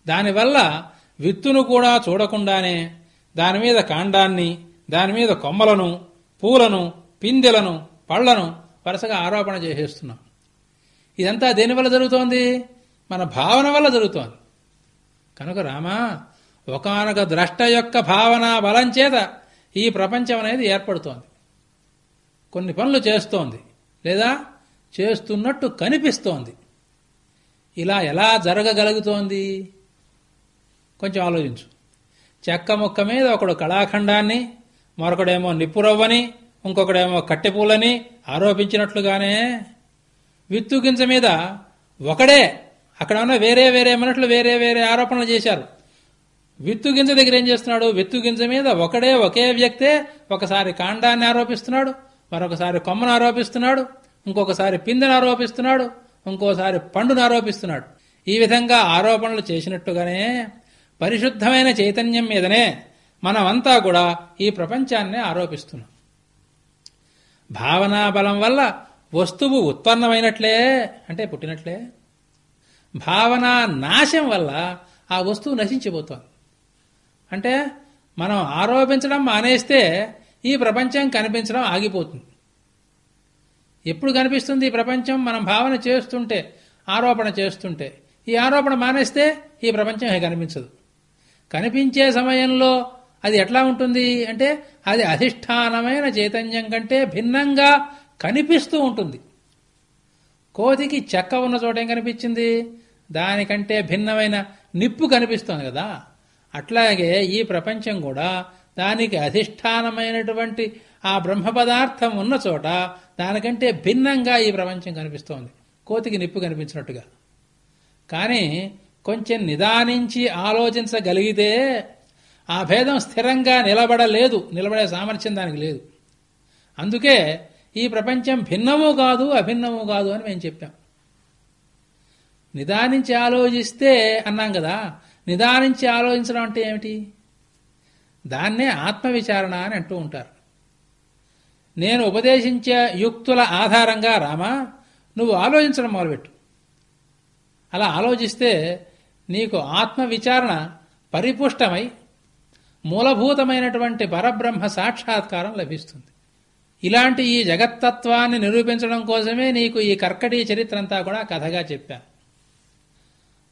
దానివల్ల విత్తును కూడా చూడకుండానే దాని మీద కాండాన్ని దాని మీద కొమ్మలను పూలను పిందెలను పళ్ళను వరుసగా ఆరోపణ చేసేస్తున్నాం. ఇదంతా దేనివల్ల జరుగుతోంది? మన భావన వల్ల జరుగుతోంది. కనుక రామా ఒకనొక ద్రష్ట యొక్క భావన బలం చేత ఈ ప్రపంచం అనేది ఏర్పడుతోంది. కొన్ని పనులు చేస్తోంది లేదా చేస్తున్నట్టు కనిపిస్తోంది. ఇలా ఎలా జరగగలుగుతోంది? కొంచెం ఆలోచించు. చెక్క ముక్క మీద ఒకడు కళాఖండాన్ని మరొకడేమో నిప్పురవ్వని ఇంకొకడేమో కట్టెపూలని ఆరోపించినట్లుగానే విత్తు గింజ మీద ఒకడే అక్కడ ఉన్న వేరే వేరే మనట్లు వేరే వేరే ఆరోపణలు చేశారు. విత్తు గింజ దగ్గర ఏం చేస్తున్నాడు? విత్తు గింజ మీద ఒకడే ఒకే వ్యక్తే ఒకసారి కాండాన్ని ఆరోపిస్తున్నాడు మరొకసారి కొమ్మను ఆరోపిస్తున్నాడు ఇంకొకసారి పిందెను ఆరోపిస్తున్నాడు ఇంకోసారి పండును ఆరోపిస్తున్నాడు. ఈ విధంగా ఆరోపణలు చేసినట్టుగానే పరిశుద్ధమైన చైతన్యం మీదనే మనమంతా కూడా ఈ ప్రపంచాన్నే ఆరోపిస్తున్నాం. భావనా బలం వల్ల వస్తువు ఉత్పన్నమైనట్లే అంటే పుట్టినట్లే. భావనా నాశం వల్ల ఆ వస్తువు నశించిపోతుంది. అంటే మనం ఆరోపించడం మానేస్తే ఈ ప్రపంచం కనిపించడం ఆగిపోతుంది. ఎప్పుడు కనిపిస్తుంది ఈ ప్రపంచం? మనం భావన చేస్తుంటే ఆరోపణ చేస్తుంటే. ఈ ఆరోపణ మానేస్తే ఈ ప్రపంచం కనిపించదు. కనిపించే సమయంలో అది ఎట్లా ఉంటుంది అంటే అది అధిష్టానమైన చైతన్యం కంటే భిన్నంగా కనిపిస్తూ ఉంటుంది. కోతికి చెక్క ఉన్న చోట ఏం కనిపించింది? దానికంటే భిన్నమైన నిప్పు కనిపిస్తోంది కదా. అట్లాగే ఈ ప్రపంచం కూడా దానికి అధిష్టానమైనటువంటి ఆ బ్రహ్మ పదార్థం ఉన్న చోట దానికంటే భిన్నంగా ఈ ప్రపంచం కనిపిస్తోంది. కోతికి నిప్పు కనిపించినట్టుగా. కానీ కొంచెం నిదానించి ఆలోచించగలిగితే ఆ భేదం స్థిరంగా నిలబడలేదు. నిలబడే సామర్థ్యం దానికి లేదు. అందుకే ఈ ప్రపంచం భిన్నము కాదు అభిన్నము కాదు అని మేము చెప్పాం. నిదానించి ఆలోచిస్తే అన్నాం కదా నిదానించి ఆలోచించడం అంటే ఏమిటి? దాన్నే ఆత్మవిచారణ అని అంటూ ఉంటారు. నేను ఉపదేశించే యుక్తుల ఆధారంగా రామా నువ్వు ఆలోచించడం మొదలుపెట్టు. అలా ఆలోచిస్తే నీకు ఆత్మ విచారణ పరిపుష్టమై మూలభూతమైనటువంటి పరబ్రహ్మ సాక్షాత్కారం లభిస్తుంది. ఇలాంటి ఈ జగత్తత్వాన్ని నిరూపించడం కోసమే నీకు ఈ కర్కటీ చరిత్ర అంతా కూడా కథగా చెప్పాను.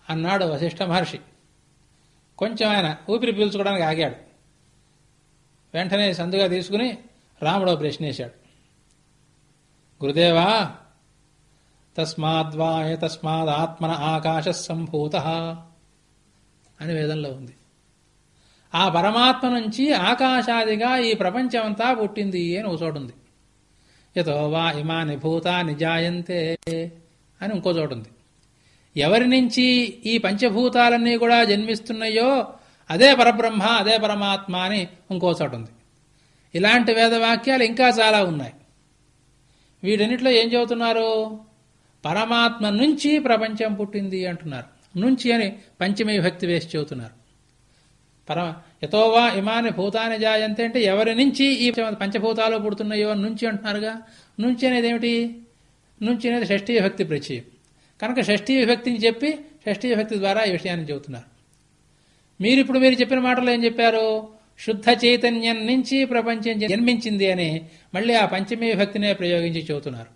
అన్నాడు వశిష్ఠ మహర్షి. కొంచెం ఆయన ఊపిరి పీల్చుకోవడానికి ఆగాడు. వెంటనే సందుగా తీసుకుని రాముడు ప్రశ్నేశాడు. గురుదేవా తస్మాద్వాయ తస్మాదాత్మన ఆకాశ సంభూత అని వేదంలో ఉంది. ఆ పరమాత్మ నుంచి ఆకాశాదిగా ఈ ప్రపంచమంతా పుట్టింది అని ఒక చోటు ఉంది. యతో వా ఇమాని భూతాని జాయంతే అని ఇంకో చోటుంది ఎవరి నుంచి ఈ పంచభూతాలన్నీ కూడా జన్మిస్తున్నాయో అదే పరబ్రహ్మ అదే పరమాత్మ అని ఇంకో ఉంది. ఇలాంటి వేదవాక్యాలు ఇంకా చాలా ఉన్నాయి. వీటన్నిటిలో ఏం చెబుతున్నారు? పరమాత్మ నుంచి ప్రపంచం పుట్టింది అంటున్నారు. నుంచి అని పంచమీ భక్తి వేసి చెబుతున్నారు. పరమ యతోవా ఇమాని భూతాన్ని జాయంతే అంటే ఎవరి నుంచి ఈ పంచభూతాలు పుడుతున్నాయో నుంచి అంటున్నారుగా? నుంచి అనేది ఏమిటి? నుంచి అనేది షష్ఠీ విభక్తి ప్రత్యయం. కనుక షష్ఠీ విభక్తిని చెప్పి షష్ఠీ విభక్తి ద్వారా ఈ విషయాన్ని చెబుతున్నారు. మీరు ఇప్పుడు మీరు చెప్పిన మాటలు ఏం చెప్పారు? శుద్ధ చైతన్యం నుంచి ప్రపంచం జన్మించింది అని మళ్ళీ ఆ పంచమీ విభక్తినే ప్రయోగించి చెబుతున్నారు.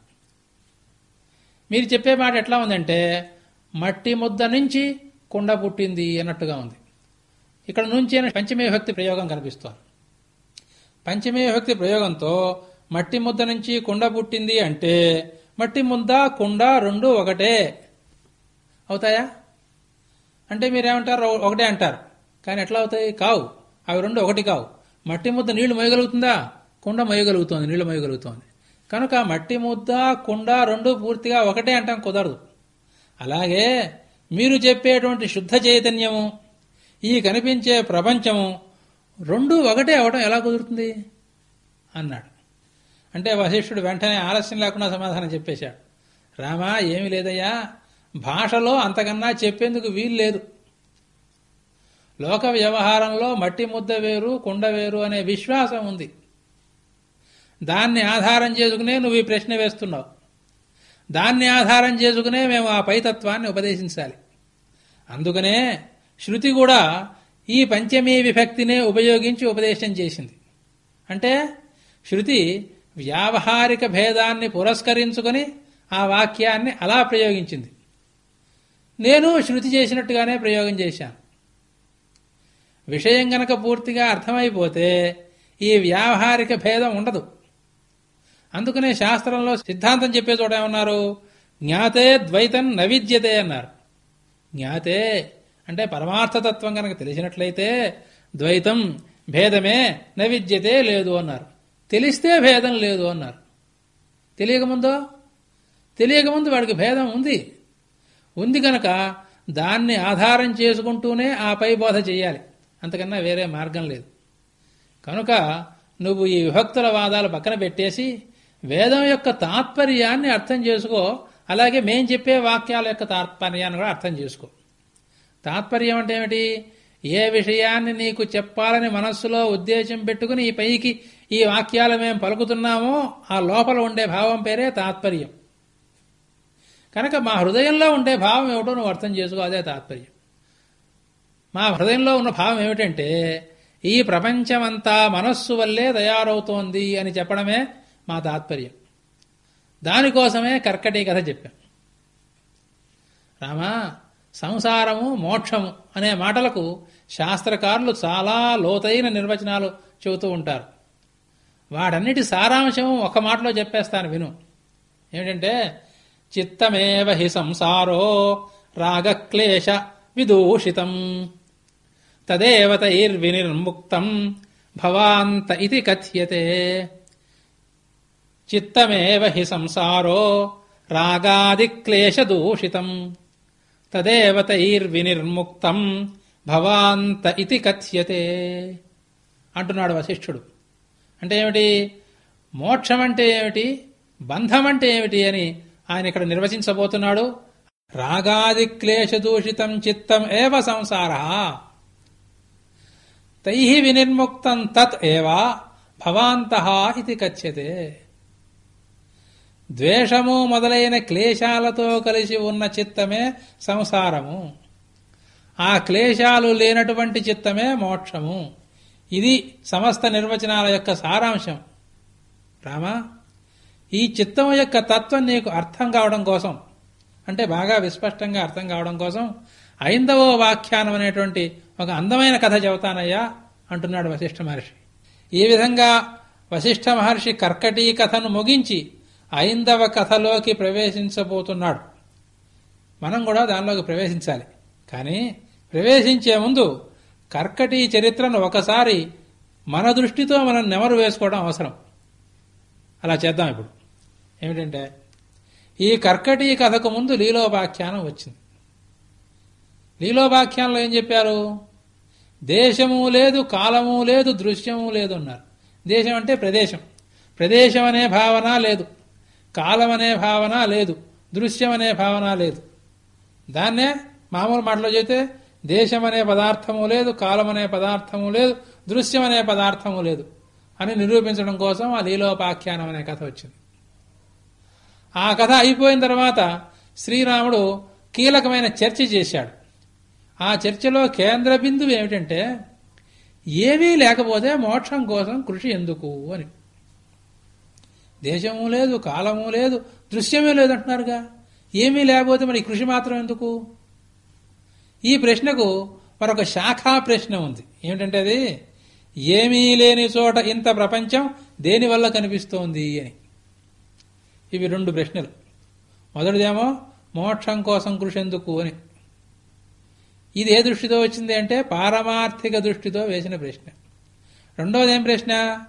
మీరు చెప్పే మాట ఎట్లా ఉందంటే మట్టి ముద్ద నుంచి కుండ పుట్టింది అన్నట్టుగా ఉంది. ఇక్కడ నుంచి పంచమే విభక్తి ప్రయోగం కనిపిస్తోంది. పంచమే విభక్తి ప్రయోగంతో మట్టి ముద్ద నుంచి కుండ పుట్టింది అంటే మట్టి ముద్ద కుండ రెండు ఒకటే. అవుతాయా? అంటే మీరేమంటారు? ఒకటే అంటారు. కానీ ఎట్లా అవుతాయి? కావు. అవి రెండు ఒకటి కావు. మట్టి ముద్ద నీళ్ళు మోయగలుగుతుందా? కుండ మోయగలుగుతోంది నీళ్ళు మోయగలుగుతోంది. కనుక మట్టి ముద్ద కుండ రెండు పూర్తిగా ఒకటే అంటాం కుదరదు. అలాగే మీరు చెప్పేటువంటి శుద్ధ చైతన్యము ఈ కనిపించే ప్రపంచము రెండు ఒకటే అవడం ఎలా కుదురుతుంది? అన్నాడు. అంటే వశిష్ఠుడు వెంటనే ఆలస్యం లేకుండా సమాధానం చెప్పేశాడు. రామా ఏమి లేదయ్యా. భాషలో అంతకన్నా చెప్పేందుకు వీలు లేదు. లోక వ్యవహారంలో మట్టి ముద్ద వేరు కుండ వేరు అనే విశ్వాసం ఉంది. దాన్ని ఆధారం చేసుకునే నువ్వు ఈ ప్రశ్న వేస్తున్నావు. దాన్ని ఆధారం చేసుకునే మేము ఆ పైతత్వాన్ని ఉపదేశించాలి. అందుకనే శృతి కూడా ఈ పంచమీ విభక్తినే ఉపయోగించి ఉపదేశం చేసింది. అంటే శృతి వ్యావహారిక భేదాన్ని పురస్కరించుకొని ఆ వాక్యాన్ని అలా ప్రయోగించింది. నేను శృతి చేసినట్టుగానే ప్రయోగం చేశాను. విషయం గనక పూర్తిగా అర్థమైపోతే ఈ వ్యావహారిక భేదం ఉండదు. అందుకనే శాస్త్రంలో సిద్ధాంతం చెప్పే చోట ఏమన్నారు? జ్ఞాతే ద్వైతం నవిద్యతే అన్నారు. జ్ఞాతే అంటే పరమార్థతత్వం కనుక తెలిసినట్లయితే ద్వైతం భేదమే నవిద్యతే లేదు అన్నారు. తెలిస్తే భేదం లేదు అన్నారు. తెలియకముందో? తెలియకముందు వాడికి భేదం ఉంది. ఉంది కనుక దాన్ని ఆధారం చేసుకుంటూనే ఆ పై బోధ చేయాలి. అంతకన్నా వేరే మార్గం లేదు. కనుక నువ్వు ఈ విభక్తుల వాదాలు పక్కన పెట్టేసి వేదం యొక్క తాత్పర్యాన్ని అర్థం చేసుకో అలాగే మేం చెప్పే వాక్యాల యొక్క తాత్పర్యాన్ని కూడా అర్థం చేసుకో. తాత్పర్యం అంటే ఏమిటి? ఏ విషయాన్ని నీకు చెప్పాలని మనస్సులో ఉద్దేశం పెట్టుకుని ఈ పైకి ఈ వాక్యాలు మేము పలుకుతున్నామో ఆ లోపల ఉండే భావం పేరే తాత్పర్యం. కనుక మా హృదయంలో ఉండే భావం ఏమిటో నువ్వు అర్థం చేసుకో అదే తాత్పర్యం. మా హృదయంలో ఉన్న భావం ఏమిటంటే ఈ ప్రపంచమంతా మనస్సు వల్లే తయారవుతోంది అని చెప్పడమే మా తాత్పర్యం. దానికోసమే కర్కటి కథ చెప్పాం. రామా సంసారము మోక్షము అనే మాటలకు శాస్త్రకారులు చాలా లోతైన నిర్వచనాలు చెబుతూ ఉంటారు. వాటన్నిటి సారాంశం ఒక మాటలో చెప్పేస్తాను విను. ఏమిటంటే చిత్తమేవ హి సంసారో రాగక్లేశ విదూషితం తదేవతైర్వినిర్ముక్తం భవాంత ఇది కథ్యతే. చిత్తమేవ హి సంసారో రాగాదిక్లేశదూషితం తదేవతైర్వినిర్ముక్తం భవాంత ఇది కథ్యతే అంటున్నాడు వశిష్ఠుడు. అంటే ఏమిటి? మోక్షం అంటే ఏమిటి? బంధం అంటే ఏమిటి అని ఆయన ఇక్కడ నిర్వచించబోతున్నాడు. రాగాది క్లేశదూషితం చిత్తం ఏవ సంసార. తై వినిర్ముక్తం తత్ ఏవా భవాంత ఇది కథ్యతే. ద్వేషము మొదలైన క్లేశాలతో కలిసి ఉన్న చిత్తమే సంసారము. ఆ క్లేశాలు లేనటువంటి చిత్తమే మోక్షము. ఇది సమస్త నిర్వచనాల యొక్క సారాంశం. రామా ఈ చిత్తం యొక్క తత్వం నీకు అర్థం కావడం కోసం అంటే బాగా విస్పష్టంగా అర్థం కావడం కోసం ఐందవో వాఖ్యానం అనేటువంటి ఒక అందమైన కథ చెబుతానయ్యా అంటున్నాడు వశిష్ఠ మహర్షి. ఈ విధంగా వశిష్ఠ మహర్షి కర్కటీ కథను ముగించి ఐందవ కథలోకి ప్రవేశించబోతున్నాడు. మనం కూడా దానిలోకి ప్రవేశించాలి. కానీ ప్రవేశించే ముందు కర్కటీ చరిత్రను ఒకసారి మన దృష్టితో మనం నెమరు వేసుకోవడం అవసరం. అలా చేద్దాం ఇప్పుడు. ఏమిటంటే ఈ కర్కటీ కథకు ముందు లీలోపాఖ్యానం వచ్చింది. లీలోపాఖ్యానంలో ఏం చెప్పారు? దేశము లేదు కాలము లేదు దృశ్యము లేదు అన్నారు. దేశం అంటే ప్రదేశం. ప్రదేశం అనే భావన లేదు. కాలం అనే భావన లేదు దృశ్యం అనే భావన లేదు. దాన్నే మామూలు మాటలో చెబితే దేశం అనే పదార్థము లేదు కాలం అనే పదార్థము లేదు దృశ్యం అనే పదార్థము లేదు అని నిరూపించడం కోసం ఆ లీలోపాఖ్యానం అనే కథ వచ్చింది. ఆ కథ అయిపోయిన తర్వాత శ్రీరాముడు కీలకమైన చర్చ చేశాడు. ఆ చర్చలో కేంద్ర బిందువు ఏమిటంటే ఏమీ లేకపోతే మోక్షం కోసం కృషి ఎందుకు అని. దేశము లేదు కాలము లేదు దృశ్యమే లేదు అంటున్నారుగా ఏమీ లేకపోతే మరి కృషి మాత్రం ఎందుకు? ఈ ప్రశ్నకు మరొక శాఖా ప్రశ్న ఉంది. ఏమిటంటే అది ఏమీ లేని చోట ఇంత ప్రపంచం దేనివల్ల కనిపిస్తోంది అని. ఇవి రెండు ప్రశ్నలు. మొదటిదేమో మోక్షం కోసం కృషి ఎందుకు అని. ఇది ఏ దృష్టితో వచ్చింది అంటే పారమార్థిక దృష్టితో వేసిన ప్రశ్న. రెండవది ఏం ప్రశ్న?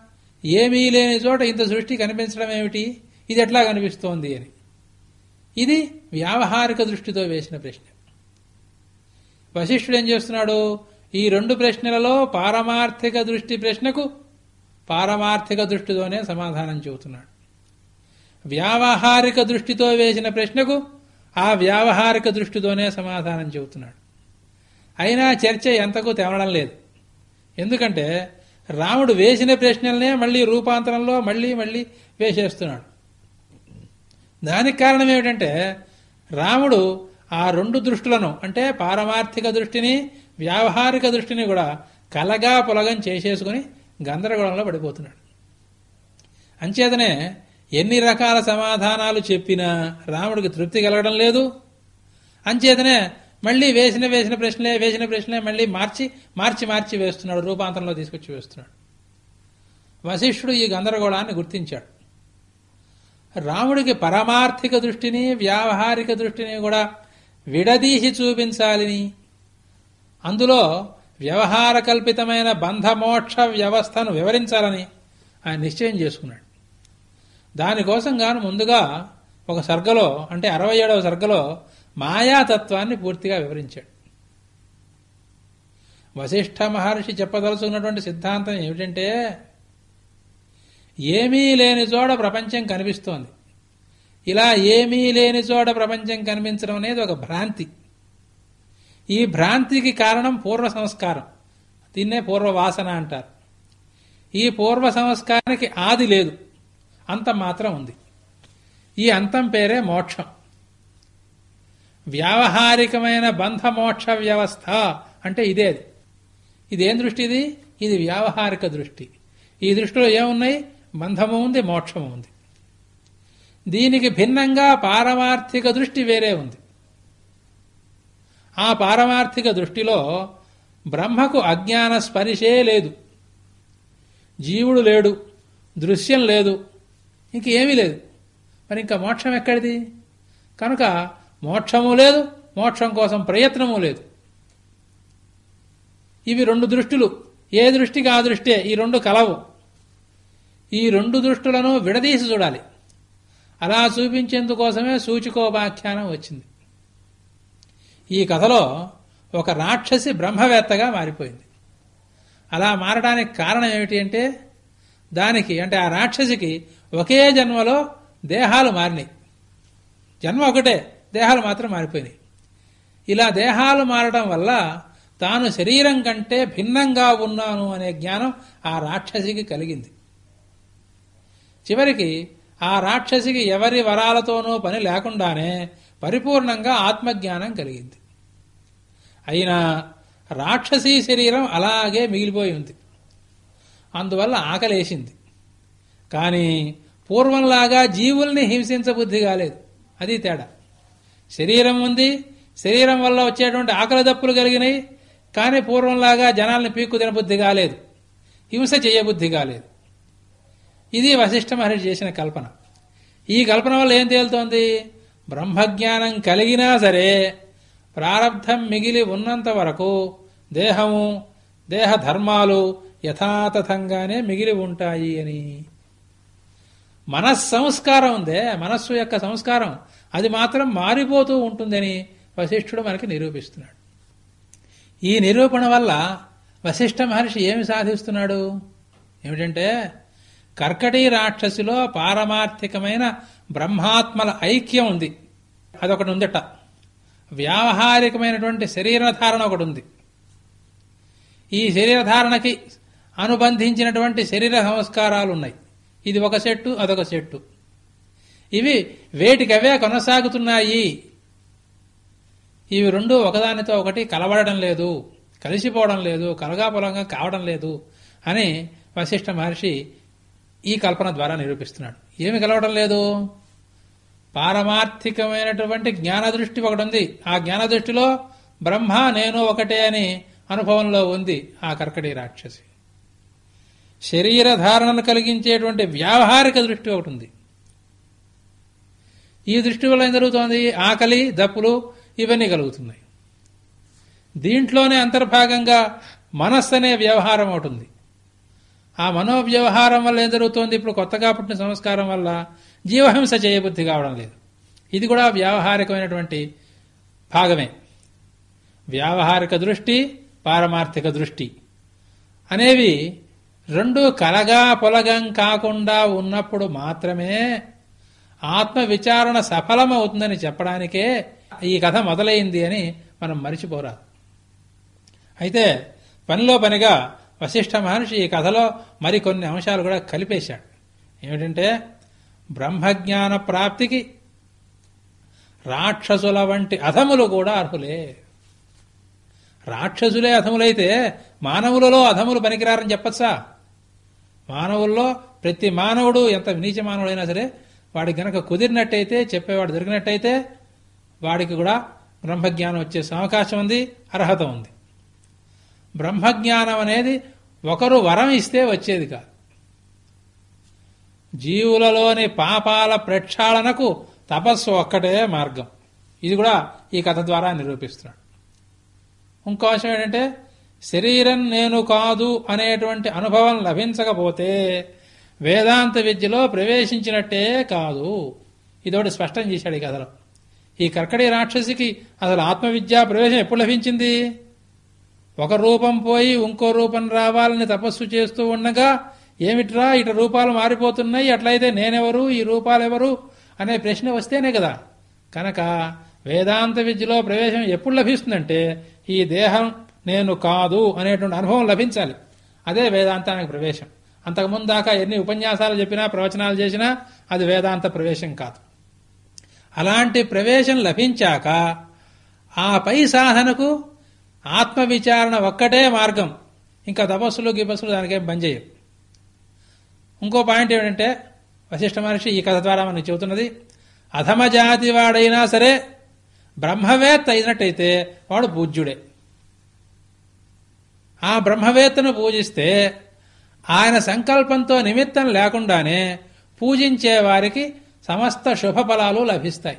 ఏమీ లేని చోట ఇంత సృష్టి కనిపించడం ఏమిటి? ఇది ఎట్లా కనిపిస్తోంది అని. ఇది వ్యావహారిక దృష్టితో వేసిన ప్రశ్న. వశిష్ఠుడు ఏం చేస్తున్నాడు? ఈ రెండు ప్రశ్నలలో పారమార్థిక దృష్టి ప్రశ్నకు పారమార్థిక దృష్టితోనే సమాధానం చెబుతున్నాడు. వ్యావహారిక దృష్టితో వేసిన ప్రశ్నకు ఆ వ్యావహారిక దృష్టితోనే సమాధానం చెబుతున్నాడు. అయినా చర్చ ఎంతకు తేవడం లేదు. ఎందుకంటే రాముడు వేసిన ప్రశ్నలనే మళ్ళీ రూపాంతరంలో మళ్ళీ మళ్ళీ వేసేస్తున్నాడు. దానికి కారణం ఏమిటంటే రాముడు ఆ రెండు దృష్టులను అంటే పారమార్థిక దృష్టిని వ్యావహారిక దృష్టిని కూడా కలగా పొలగం చేసేసుకుని గందరగోళంలో పడిపోతున్నాడు. అంచేతనే ఎన్ని రకాల సమాధానాలు చెప్పినా రాముడికి తృప్తి కలగడం లేదు. అంచేతనే మళ్ళీ వేసిన వేసిన ప్రశ్నలే వేసిన ప్రశ్నలే మళ్ళీ మార్చి మార్చి మార్చి వేస్తున్నాడు రూపాంతరంలో తీసుకొచ్చి వేస్తున్నాడు. వశిష్ఠుడు ఈ గందరగోళాన్ని గుర్తించాడు. రాముడికి పరమార్థిక దృష్టిని వ్యావహారిక దృష్టిని కూడా విడదీసి చూపించాలని. అందులో వ్యవహార కల్పితమైన బంధమోక్ష వ్యవస్థను వివరించాలని ఆయన నిశ్చయం చేసుకున్నాడు. దానికోసం గాను ముందుగా ఒక సర్గలో అంటే అరవై ఏడవ సర్గలో మాయాతత్వాన్ని పూర్తిగా వివరించాడు. వశిష్ఠ మహర్షి చెప్పదలుచుకున్నటువంటి సిద్ధాంతం ఏమిటంటే ఏమీ లేని చోట ప్రపంచం కనిపిస్తోంది. ఇలా ఏమీ లేని చోట ప్రపంచం కనిపించడం అనేది ఒక భ్రాంతి. ఈ భ్రాంతికి కారణం పూర్వ సంస్కారం. దీన్నే పూర్వ వాసన అంటారు. ఈ పూర్వ సంస్కారానికి ఆది లేదు. అంతం మాత్రం ఉంది. ఈ అంతం పేరే మోక్షం. వ్యావహారికమైన బంధ మోక్ష వ్యవస్థ అంటే ఇదే అది. ఇదేం దృష్టి ఇది? ఇది వ్యావహారిక దృష్టి. ఈ దృష్టిలో ఏమున్నాయి? బంధము ఉంది మోక్షము ఉంది. దీనికి భిన్నంగా పారమార్థిక దృష్టి వేరే ఉంది. ఆ పారమార్థిక దృష్టిలో బ్రహ్మకు అజ్ఞాన స్పరిశే లేదు. జీవుడు లేడు దృశ్యం లేదు ఇంకేమీ లేదు. మరి ఇంకా మోక్షం ఎక్కడిది? కనుక మోక్షము లేదు మోక్షం కోసం ప్రయత్నము లేదు. ఇవి రెండు దృష్టిలు. ఏ దృష్టికి ఆ దృష్టే? ఈ రెండు కలవు. ఈ రెండు దృష్టులను విడదీసి చూడాలి. అలా చూపించేందుకోసమే సూచికోపాఖ్యానం వచ్చింది. ఈ కథలో ఒక రాక్షసి బ్రహ్మవేత్తగా మారిపోయింది. అలా మారడానికి కారణం ఏమిటి అంటే దానికి అంటే ఆ రాక్షసికి ఒకే జన్మలో దేహాలు మారినాయి. జన్మ ఒకటే. దేహాలు మాత్రం మారిపోయినాయి. ఇలా దేహాలు మారడం వల్ల తాను శరీరం కంటే భిన్నంగా ఉన్నాను అనే జ్ఞానం ఆ రాక్షసికి కలిగింది. చివరికి ఆ రాక్షసికి ఎవరి వరాలతోనూ పని లేకుండానే పరిపూర్ణంగా ఆత్మజ్ఞానం కలిగింది. అయినా రాక్షసీ శరీరం అలాగే మిగిలిపోయి ఉంది. అందువల్ల ఆకలేసింది. కానీ పూర్వంలాగా జీవుల్ని హింసించబుద్ధి కాలేదు. అది తేడా. శరీరం ఉంది. శరీరం వల్ల వచ్చేటువంటి ఆకలి దప్పులు కలిగినాయి. కానీ పూర్వంలాగా జనాల్ని పీక్కు తినబుద్ధి కాలేదు. హింస చేయబుద్ధి కాలేదు. ఇది వశిష్ఠ మహర్షి చేసిన కల్పన. ఈ కల్పన వల్ల ఏం తేలుతోంది? బ్రహ్మజ్ఞానం కలిగినా సరే ప్రారంధం మిగిలి ఉన్నంత వరకు దేహము దేహ ధర్మాలు యథాతథంగానే మిగిలి ఉంటాయి అని. మనస్సంస్కారం ఉందే. మనస్సు యొక్క సంస్కారం అది మాత్రం మారిపోతూ ఉంటుందని వశిష్ఠుడు మనకి నిరూపిస్తున్నాడు. ఈ నిరూపణ వల్ల వశిష్ఠ మహర్షి ఏమి సాధిస్తున్నాడు? ఏమిటంటే కర్కటి రాక్షసిలో పారమార్థికమైన బ్రహ్మాత్మల ఐక్యం ఉంది. అదొకటి ఉందట. వ్యావహారికమైనటువంటి శరీరధారణ ఒకటి ఉంది. ఈ శరీరధారణకి అనుబంధించినటువంటి శరీర సంస్కారాలు ఉన్నాయి. ఇది ఒక సెట్టు అదొక సెట్టు. ఇవి వేటికవే కొనసాగుతున్నాయి. ఇవి రెండు ఒకదానితో ఒకటి కలవడడం లేదు కలిసిపోవడం లేదు కలగాపలంగా కావడం లేదు అని వశిష్ఠ మహర్షి ఈ కల్పన ద్వారా నిరూపిస్తున్నాడు. ఏమి కలవడం లేదు? పారమార్థికమైనటువంటి జ్ఞానదృష్టి ఒకటి ఉంది ఆ జ్ఞానదృష్టిలో బ్రహ్మ నేను ఒకటే అని అనుభవంలో ఉంది ఆ కర్కటి రాక్షసి. శరీర ధారణను కలిగించేటువంటి వ్యావహారిక దృష్టి ఒకటి ఉంది. ఈ దృష్టి వల్ల ఏం జరుగుతోంది? ఆకలి దప్పులు ఇవన్నీ కలుగుతున్నాయి. దీంట్లోనే అంతర్భాగంగా మనస్సు అనే వ్యవహారం అవుతుంది ఆ మనోవ్యవహారం వల్ల ఏం జరుగుతోంది? ఇప్పుడు కొత్తగా పుట్టిన సంస్కారం వల్ల జీవహింస చేయబుద్ధి కావడం లేదు. ఇది కూడా వ్యావహారికమైనటువంటి భాగమే. వ్యావహారిక దృష్టి పారమార్థిక దృష్టి అనేవి రెండు కలగా పొలగం కాకుండా ఉన్నప్పుడు మాత్రమే ఆత్మ విచారణ సఫలమవుతుందని చెప్పడానికే ఈ కథ మొదలైంది అని మనం మరిచిపోరాదు. అయితే పనిలో పనిగా వశిష్ఠ మహర్షి ఈ కథలో మరికొన్ని అంశాలు కూడా కలిపేశాడు. ఏమిటంటే బ్రహ్మజ్ఞాన ప్రాప్తికి రాక్షసుల వంటి అధములు కూడా అర్హులే. రాక్షసులే అధములైతే మానవులలో అధములు పనికిరారని చెప్పచ్చా? మానవుల్లో ప్రతి మానవుడు ఎంత నీచ మానవుడైనా సరే వాడికి గనక కుదిరినట్టయితే చెప్పేవాడు దొరికినట్టయితే వాడికి కూడా బ్రహ్మజ్ఞానం వచ్చే అవకాశం ఉంది అర్హత ఉంది. బ్రహ్మజ్ఞానం అనేది ఒకరు వరం ఇస్తే వచ్చేది కాదు. జీవులలోని పాపాల ప్రక్షాళనకు తపస్సు ఒక్కటే మార్గం. ఇది కూడా ఈ కథ ద్వారా నిరూపిస్తున్నాడు. ఇంకో అంశం ఏంటంటే శరీరం నేను కాదు అనేటువంటి అనుభవం లభించకపోతే వేదాంత విద్యలో ప్రవేశించినట్టే కాదు. ఇదోటి స్పష్టం చేశాడు ఈ కథలో. ఈ కర్కడి రాక్షసికి అసలు ఆత్మవిద్యా ప్రవేశం ఎప్పుడు లభించింది? ఒక రూపం పోయి ఇంకో రూపం రావాలని తపస్సు చేస్తూ ఉండగా ఏమిట్రా ఇటు రూపాలు మారిపోతున్నాయి అట్లయితే నేనెవరు ఈ రూపాలెవరు అనే ప్రశ్న వస్తేనే కదా. కనుక వేదాంత విద్యలో ప్రవేశం ఎప్పుడు లభిస్తుందంటే ఈ దేహం నేను కాదు అనేటువంటి అనుభవం లభించాలి. అదే వేదాంతానికి ప్రవేశం. అంతకుముందు దాకా ఎన్ని ఉపన్యాసాలు చెప్పినా ప్రవచనాలు చేసినా అది వేదాంత ప్రవేశం కాదు. అలాంటి ప్రవేశం లభించాక ఆ పై సాధనకు ఆత్మవిచారణ ఒక్కటే మార్గం. ఇంకా తపస్సులు గిపస్సులు దానికేం పనిచేయవు ఇంకో పాయింట్ ఏమిటంటే వశిష్ఠ మహర్షి ఈ కథ ద్వారా మనకి చెబుతున్నది అధమ జాతి వాడైనా సరే బ్రహ్మవేత్త అయినట్టయితే వాడు పూజ్యుడే. ఆ బ్రహ్మవేత్తను పూజిస్తే ఆయన సంకల్పంతో నిమిత్తం లేకుండానే పూజించే వారికి సమస్త శుభఫలాలు లభిస్తాయి.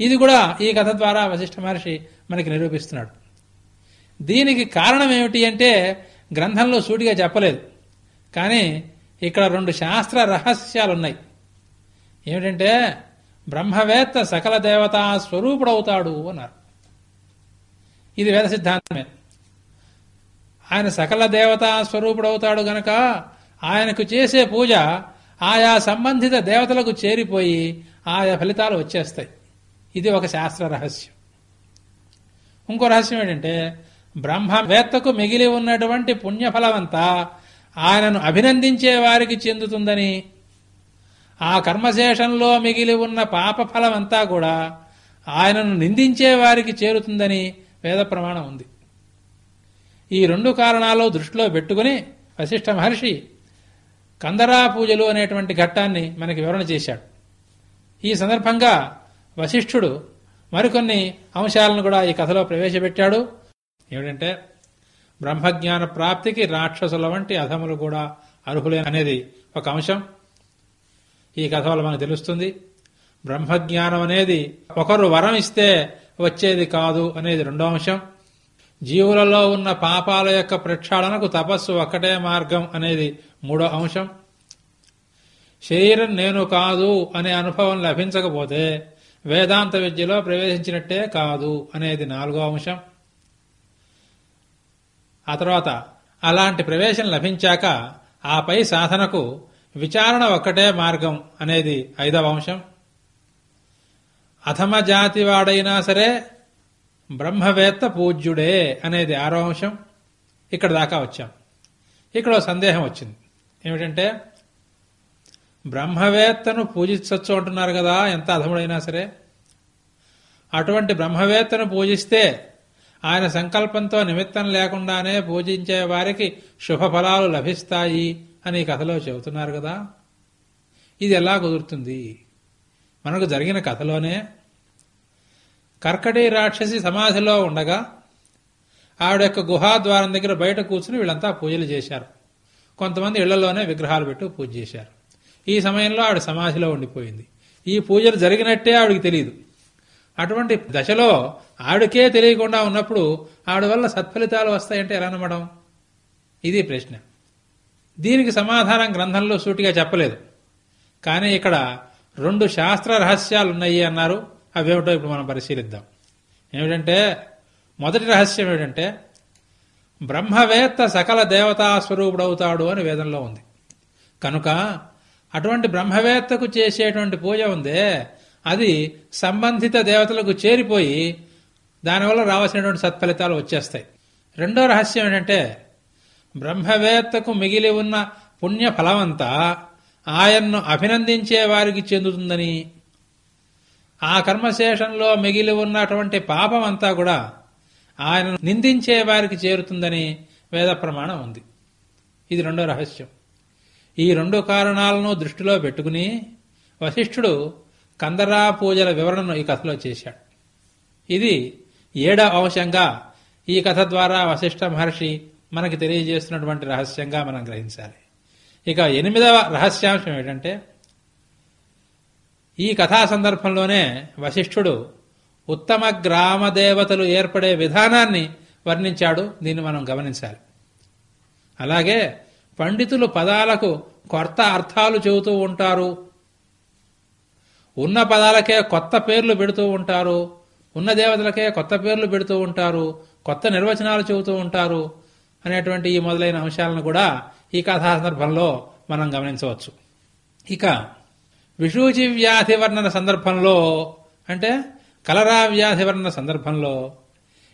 ఇది కూడా ఈ కథ ద్వారా వశిష్ఠ మహర్షి మనకి నిరూపిస్తున్నాడు. దీనికి కారణం ఏమిటి అంటే గ్రంథంలో సూటిగా చెప్పలేదు. కానీ ఇక్కడ రెండు శాస్త్ర రహస్యాలున్నాయి. ఏమిటంటే బ్రహ్మవేత్త సకల దేవతా స్వరూపుడవుతాడు అన్నారు. ఇది వేద సిద్ధాంతమే. ఆయన సకల దేవతా స్వరూపుడవుతాడు గనక ఆయనకు చేసే పూజ ఆయా సంబంధిత దేవతలకు చేరిపోయి ఆయా ఫలితాలు వచ్చేస్తాయి. ఇది ఒక శాస్త్ర రహస్యం. ఇంకో రహస్యం ఏంటంటే బ్రహ్మవేత్తకు మిగిలి ఉన్నటువంటి పుణ్యఫలమంతా ఆయనను అభినందించే వారికి చెందుతుందని ఆ కర్మశేషంలో మిగిలి ఉన్న పాప ఫలమంతా కూడా ఆయనను నిందించే వారికి చేరుతుందని వేద ప్రమాణం ఉంది. ఈ రెండు కారణాలు దృష్టిలో పెట్టుకుని వశిష్ఠ మహర్షి కందరా పూజలు అనేటువంటి ఘట్టాన్ని మనకి వివరణ చేశాడు. ఈ సందర్భంగా వశిష్ఠుడు మరికొన్ని అంశాలను కూడా ఈ కథలో ప్రవేశపెట్టాడు. ఏమిటంటే బ్రహ్మజ్ఞాన ప్రాప్తికి రాక్షసుల వంటి అధములు కూడా అర్హులే అనేది ఒక అంశం. ఈ కథ వల్ల మనకు తెలుస్తుంది బ్రహ్మజ్ఞానం అనేది ఒకరు వరం ఇస్తే వచ్చేది కాదు అనేది రెండో అంశం. జీవులలో ఉన్న పాపాల యొక్క ప్రక్షాళనకు తపస్సు ఒక్కటే మార్గం అనేది మూడో అంశం. శరీరం నేను కాదు అనే అనుభవం లభించకపోతే వేదాంత విద్యలో ప్రవేశించినట్టే కాదు అనేది నాలుగో అంశం. ఆ తర్వాత అలాంటి ప్రవేశం లభించాక ఆపై సాధనకు విచారణ ఒక్కటే మార్గం అనేది ఐదవ అంశం. అధమ జాతి వాడైనా సరే బ్రహ్మవేత్త పూజ్యుడే అనేది ఆరో అంశం. ఇక్కడ దాకా వచ్చాం. ఇక్కడ సందేహం వచ్చింది. ఏమిటంటే బ్రహ్మవేత్తను పూజించవచ్చు అంటున్నారు కదా ఎంత అధముడైనా సరే. అటువంటి బ్రహ్మవేత్తను పూజిస్తే ఆయన సంకల్పంతో నిమిత్తం లేకుండానే పూజించే వారికి శుభఫలాలు లభిస్తాయి అని కథలో చెబుతున్నారు కదా. ఇది ఎలా కుదురుతుంది? మనకు జరిగిన కథలోనే కర్కటి రాక్షసి సమాధిలో ఉండగా ఆవిడ యొక్క గుహాద్వారం దగ్గర బయట కూర్చుని వీళ్ళంతా పూజలు చేశారు. కొంతమంది ఇళ్ళలోనే విగ్రహాలు పెట్టు పూజ చేశారు. ఈ సమయంలో ఆవిడ సమాధిలో ఉండిపోయింది. ఈ పూజలు జరిగినట్టే ఆవిడకి తెలియదు అటువంటి దశలో ఆవిడకే తెలియకుండా ఉన్నప్పుడు ఆవిడ వల్ల సత్ఫలితాలు వస్తాయంటే ఎలా నమ్మడం? ఇది ప్రశ్న. దీనికి సమాధానం గ్రంథంలో సూటిగా చెప్పలేదు. కానీ ఇక్కడ రెండు శాస్త్ర రహస్యాలు ఉన్నాయి అన్నారు. అవేమిటో ఇప్పుడు మనం పరిశీలిద్దాం. ఏమిటంటే మొదటి రహస్యం ఏమిటంటే బ్రహ్మవేత్త సకల దేవతా స్వరూపుడవుతాడు అని వేదంలో ఉంది. కనుక అటువంటి బ్రహ్మవేత్తకు చేసేటువంటి పూజ ఉందే అది సంబంధిత దేవతలకు చేరిపోయి దానివల్ల రావాల్సినటువంటి సత్ఫలితాలు వచ్చేస్తాయి. రెండో రహస్యం ఏంటంటే బ్రహ్మవేత్తకు మిగిలి ఉన్న పుణ్య ఫలమంతా ఆయన్ను అభినందించే వారికి చెందుతుందని ఆ కర్మశేషంలో మిగిలి ఉన్నటువంటి పాపం అంతా కూడా ఆయనను నిందించే వారికి చేరుతుందని వేద ప్రమాణం ఉంది. ఇది రెండో రహస్యం. ఈ రెండు కారణాలను దృష్టిలో పెట్టుకుని వశిష్ఠుడు కందరా పూజల వివరణను ఈ కథలో చేశాడు. ఇది ఏడవ అంశంగా ఈ కథ ద్వారా వశిష్ఠ మహర్షి మనకి తెలియజేస్తున్నటువంటి రహస్యంగా మనం గ్రహించాలి. ఇక ఎనిమిదవ రహస్యాంశం ఏంటంటే ఈ కథా సందర్భంలోనే వశిష్ఠుడు ఉత్తమ గ్రామ దేవతలు ఏర్పడే విధానాన్ని వర్ణించాడు. దీన్ని మనం గమనించాలి. అలాగే పండితులు పదాలకు కొత్త అర్థాలు చెబుతూ ఉంటారు. ఉన్న పదాలకే కొత్త పేర్లు పెడుతూ ఉంటారు. ఉన్న దేవతలకే కొత్త పేర్లు పెడుతూ ఉంటారు. కొత్త నిర్వచనాలు చెబుతూ ఉంటారు అనేటువంటి ఈ మొదలైన అంశాలను కూడా ఈ కథా సందర్భంలో మనం గమనించవచ్చు. ఇక విషూచి వ్యాధి వర్ణన సందర్భంలో అంటే కలరా వ్యాధి వర్ణన సందర్భంలో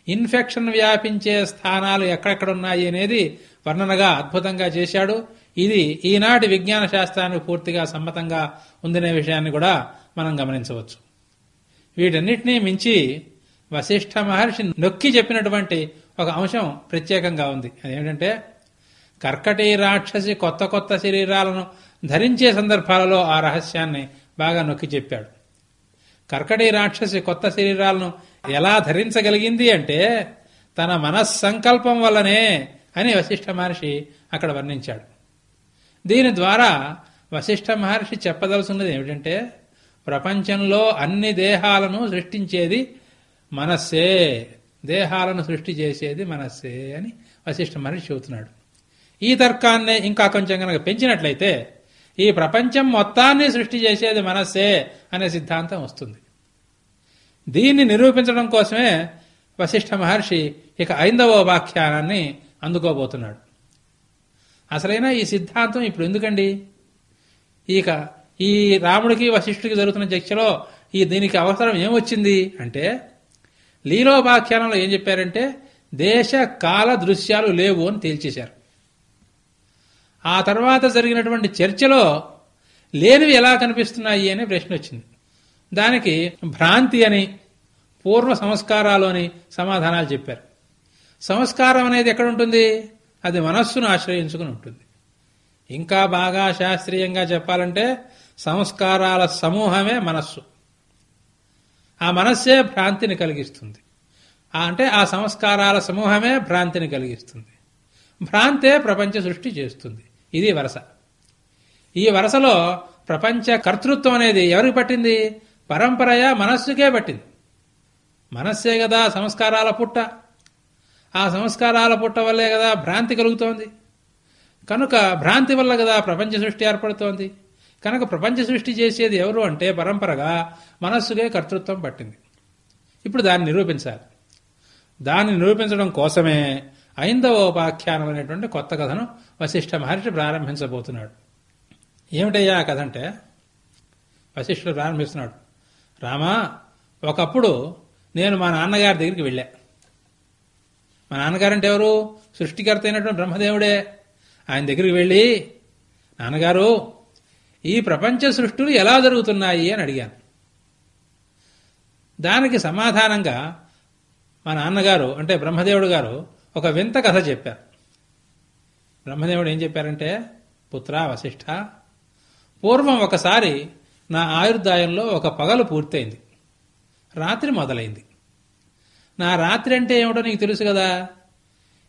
ఇన్ఫెక్షన్ వ్యాపించే స్థానాలు ఎక్కడెక్కడున్నాయి అనేది వర్ణనగా అద్భుతంగా చేశాడు. ఇది ఈనాటి విజ్ఞాన శాస్త్రానికి పూర్తిగా సమ్మతంగా ఉందనే విషయాన్ని కూడా మనం గమనించవచ్చు. వీటన్నిటినీ మించి వశిష్ఠ మహర్షి నొక్కి చెప్పినటువంటి ఒక అంశం ప్రత్యేకంగా ఉంది. అదేమిటంటే కర్కటి రాక్షసి కొత్త కొత్త శరీరాలను ధరించే సందర్భాలలో ఆ రహస్యాన్ని బాగా నొక్కి చెప్పాడు. కర్కటి రాక్షసి కొత్త శరీరాలను ఎలా ధరించగలిగింది అంటే తన మనస్సంకల్పం వల్లనే అని వశిష్ఠ మహర్షి అక్కడ వర్ణించాడు. దీని ద్వారా వశిష్ఠ మహర్షి చెప్పదలుచున్నది ఏమిటంటే ప్రపంచంలో అన్ని దేహాలను సృష్టించేది మనస్సే దేహాలను సృష్టి చేసేది మనస్సే అని వశిష్ఠ మహర్షి చెబుతున్నాడు. ఈ తర్కాన్నే ఇంకా కొంచెం కనుక పెంచినట్లయితే ఈ ప్రపంచం మొత్తాన్ని సృష్టి చేసేది మనస్సే అనే సిద్ధాంతం వస్తుంది. దీన్ని నిరూపించడం కోసమే వశిష్ఠ మహర్షి ఇక ఐందవ వాఖ్యానాన్ని అందుకోబోతున్నాడు. అసలైన ఈ సిద్ధాంతం ఇప్పుడు ఎందుకండి? ఇక ఈ రాముడికి వశిష్ఠుడికి జరుగుతున్న చర్చలో ఈ దీనికి అవసరం ఏమొచ్చింది అంటే లీలోపాఖ్యానంలో ఏం చెప్పారంటే దేశ కాల దృశ్యాలు లేవు అని తేల్చేశారు. ఆ తర్వాత జరిగినటువంటి చర్చలో లేనివి ఎలా కనిపిస్తున్నాయి అనే ప్రశ్న వచ్చింది. దానికి భ్రాంతి అని పూర్వ సంస్కారాలు అని సమాధానాలు చెప్పారు. సంస్కారం అనేది ఎక్కడ ఉంటుంది? అది మనస్సును ఆశ్రయించుకుని ఉంటుంది. ఇంకా బాగా శాస్త్రీయంగా చెప్పాలంటే సంస్కారాల సమూహమే మనస్సు. ఆ మనస్సే భ్రాంతిని కలిగిస్తుంది. అంటే ఆ సంస్కారాల సమూహమే భ్రాంతిని కలిగిస్తుంది. భ్రాంతే ప్రపంచ సృష్టి చేస్తుంది. ఇది వరస. ఈ వరసలో ప్రపంచ కర్తృత్వం అనేది ఎవరికి పట్టింది? పరంపరయ మనస్సుకే పట్టింది. మనస్సే కదా సంస్కారాల పుట్ట. ఆ సంస్కారాల పుట్ట వల్లే కదా భ్రాంతి కలుగుతోంది. కనుక భ్రాంతి వల్ల కదా ప్రపంచ సృష్టి ఏర్పడుతోంది. కనుక ప్రపంచ సృష్టి చేసేది ఎవరు అంటే పరంపరగా మనస్సుకే కర్తృత్వం పట్టింది. ఇప్పుడు దాన్ని నిరూపించాలి. దాన్ని నిరూపించడం కోసమే ఐందవ ఉపాఖ్యానం అనేటువంటి కొత్త కథను వశిష్ఠ మహర్షి ప్రారంభించబోతున్నాడు. ఏమిటయ్యా ఆ కథ అంటే? వశిష్ఠుడు ప్రారంభిస్తున్నాడు. రామా ఒకప్పుడు నేను మా నాన్నగారి దగ్గరికి వెళ్ళా. మా నాన్నగారంటే ఎవరు? సృష్టికర్త అయినటువంటి బ్రహ్మదేవుడే. ఆయన దగ్గరికి వెళ్ళి నాన్నగారు ఈ ప్రపంచ సృష్టులు ఎలా జరుగుతున్నాయి? అని అడిగాను. దానికి సమాధానంగా మా నాన్నగారు అంటే బ్రహ్మదేవుడు గారు ఒక వింత కథ చెప్పారు బ్రహ్మదేవుడు ఏం చెప్పారంటే పుత్ర వశిష్ఠ పూర్వం ఒకసారి నా ఆయుర్దాయంలో ఒక పగలు పూర్తయింది. రాత్రి మొదలైంది. నా రాత్రి అంటే ఏమిటో నీకు తెలుసు కదా?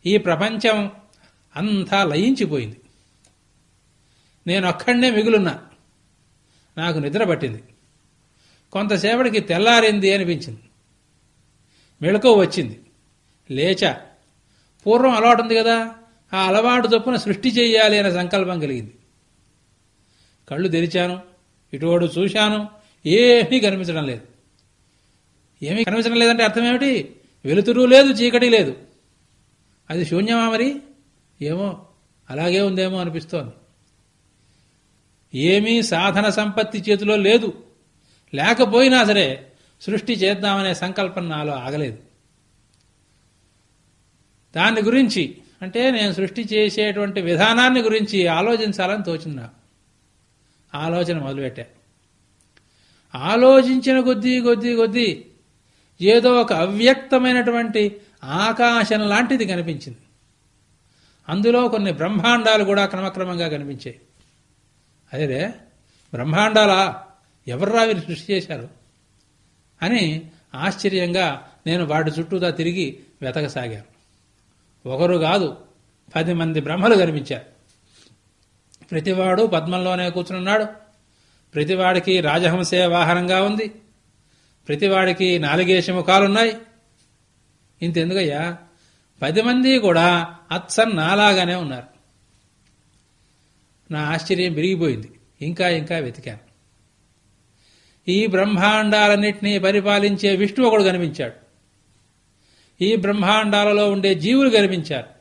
ఈ ప్రపంచం అంతా లయించిపోయింది. నేను అక్కడనే మిగులున్నా. నాకు నిద్ర పట్టింది. కొంతసేపటికి తెల్లారింది అనిపించింది. మెళుకో వచ్చింది. లేచా. పూర్వం అలవాటు ఉంది కదా. ఆ అలవాటు చొప్పున సృష్టి చేయాలి అనే సంకల్పం కలిగింది. కళ్ళు తెరిచాను ఇటువాడు చూశాను ఏమీ కనిపించడం లేదు. ఏమీ కనిపించడం లేదంటే అర్థం ఏమిటి? వెలుతురు లేదు చీకటి లేదు. అది శూన్యమా మరి? ఏమో అలాగే ఉందేమో అనిపిస్తోంది. ఏమీ సాధన సంపత్తి చేతిలో లేదు. లేకపోయినా సరే సృష్టి చేద్దామనే సంకల్పం నాలో ఆగలేదు. దాని గురించి అంటే నేను సృష్టి చేసేటువంటి విధానాన్ని గురించి ఆలోచించాలని తోచింది నాకు. ఆలోచన మొదలుపెట్టా. ఆలోచించిన కొద్దీ కొద్దీ కొద్దీ ఏదో ఒక అవ్యక్తమైనటువంటి ఆకాశం లాంటిది కనిపించింది. అందులో కొన్ని బ్రహ్మాండాలు కూడా క్రమక్రమంగా కనిపించాయి. అదేదే బ్రహ్మాండాలా? ఎవర్రా వీరు సృష్టి చేశారు? అని ఆశ్చర్యంగా నేను వాటి చుట్టూతా తిరిగి వెతకసాగాను. ఒకరు కాదు పది మంది బ్రహ్మలు కనిపించారు ప్రతివాడు పద్మంలోనే కూర్చున్నాడు ప్రతివాడికి రాజహంసే వాహనంగా ఉంది. ప్రతివాడికి నాలుగేసి ముఖాలున్నాయి. ఇంతెందుకయ్యా? పది మంది కూడా అచ్చన్ నాలాగానే ఉన్నారు. నా ఆశ్చర్యం పెరిగిపోయింది ఇంకా ఇంకా వెతికాను. ఈ బ్రహ్మాండాలన్నింటినీ పరిపాలించే విష్ణు ఒకడు కనిపించాడు. ఈ బ్రహ్మాండాలలో ఉండే జీవులు కనిపించారు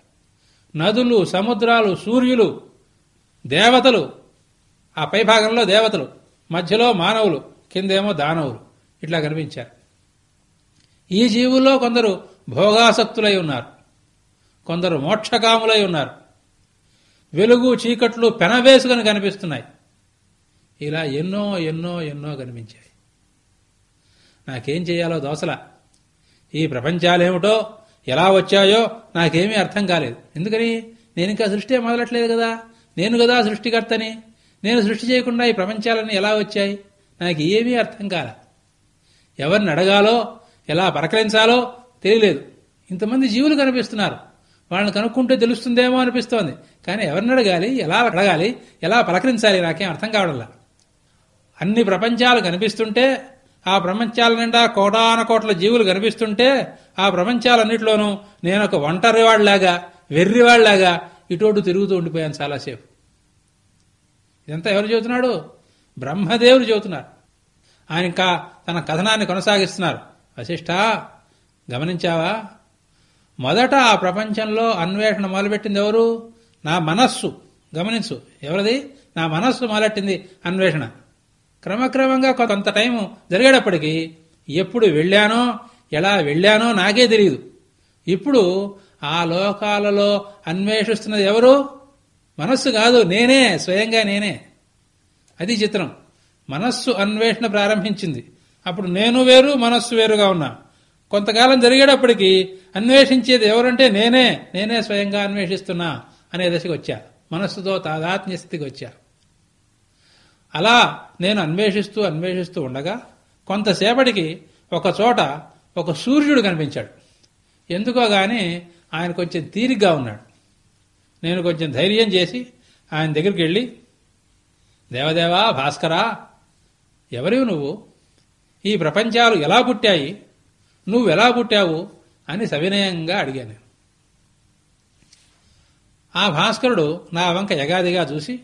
నదులు సముద్రాలు సూర్యులు దేవతలు ఆ పైభాగంలో దేవతలు మధ్యలో మానవులు కిందేమో దానవులు ఇట్లా కనిపించారు ఈ జీవుల్లో కొందరు భోగాసక్తులై ఉన్నారు. కొందరు మోక్షకాములై ఉన్నారు. వెలుగు చీకట్లు పెనవేసుకొని కనిపిస్తున్నాయి. ఇలా ఎన్నో ఎన్నో ఎన్నో కనిపించాయి నాకేం చేయాలో దోసల. ఈ ప్రపంచాలేమిటో ఎలా వచ్చాయో నాకేమీ అర్థం కాలేదు. ఎందుకని? నేను ఇంకా సృష్టి మొదలట్లేదు కదా. నేను కదా సృష్టికర్తని. నేను సృష్టి చేయకుండా ఈ ప్రపంచాలన్నీ ఎలా వచ్చాయి? నాకు ఏమీ అర్థం కాల. ఎవరిని అడగాలో ఎలా పరకరించాలో తెలియలేదు. ఇంతమంది జీవులు కనిపిస్తున్నారు. వాళ్ళని కనుక్కుంటే తెలుస్తుందేమో అనిపిస్తోంది. కానీ ఎవరిని అడగాలి? ఎలా అడగాలి? ఎలా పలకరించాలి? నాకేం అర్థం కావడంలా. అన్ని ప్రపంచాలు కనిపిస్తుంటే ఆ ప్రపంచాల నిండా కోటానకోట్ల జీవులు కనిపిస్తుంటే ఆ ప్రపంచాలన్నింటిలోనూ నేను ఒక ఒంటరివాళ్ళాగా వెర్రివాళ్ళాగా ఇటోటు తిరుగుతూ ఉండిపోయాను చాలాసేపు. ఇదంతా ఎవరు చెబుతున్నాడు? బ్రహ్మదేవుడు చెబుతున్నారు. ఆయన ఇంకా తన కథనాన్ని కొనసాగిస్తున్నారు. వశిష్ట గమనించావా? మొదట ఆ ప్రపంచంలో అన్వేషణ మొదలుపెట్టింది ఎవరు? నా మనస్సు. గమనించు. ఎవరిది? నా మనస్సు మొదలెట్టింది అన్వేషణ. క్రమక్రమంగా కొంత టైం జరిగేటప్పటికీ ఎప్పుడు వెళ్ళానో ఎలా వెళ్ళానో నాకే తెలియదు ఇప్పుడు ఆ లోకాలలో అన్వేషిస్తున్నది ఎవరు? మనస్సు కాదు నేనే స్వయంగా నేనే. అది చిత్రం. మనస్సు అన్వేషణ ప్రారంభించింది. అప్పుడు నేను వేరు మనస్సు వేరుగా ఉన్నా. కొంతకాలం జరిగేటప్పటికీ అన్వేషించేది ఎవరంటే నేనే నేనే స్వయంగా అన్వేషిస్తున్నా అనే దశకు వచ్చా మనస్సుతో తాదాత్మ్య స్థితికి వచ్చా. అలా నేను అన్వేషిస్తూ అన్వేషిస్తూ ఉండగా కొంతసేపటికి ఒక చోట ఒక సూర్యుడు కనిపించాడు. ఎందుకో గాని ఆయన కొంచెం తీరిగ్గా ఉన్నాడు. నేను కొంచెం ధైర్యం చేసి ఆయన దగ్గరికి వెళ్ళి దేవదేవా భాస్కరా ఎవరివి నువ్వు? ఈ ప్రపంచాలు ఎలా పుట్టాయి? నువ్వు ఎలా పుట్టావు? అని సవినయంగా అడిగాను. ఆ భాస్కరుడు నా వంక యగాదిగా చూసి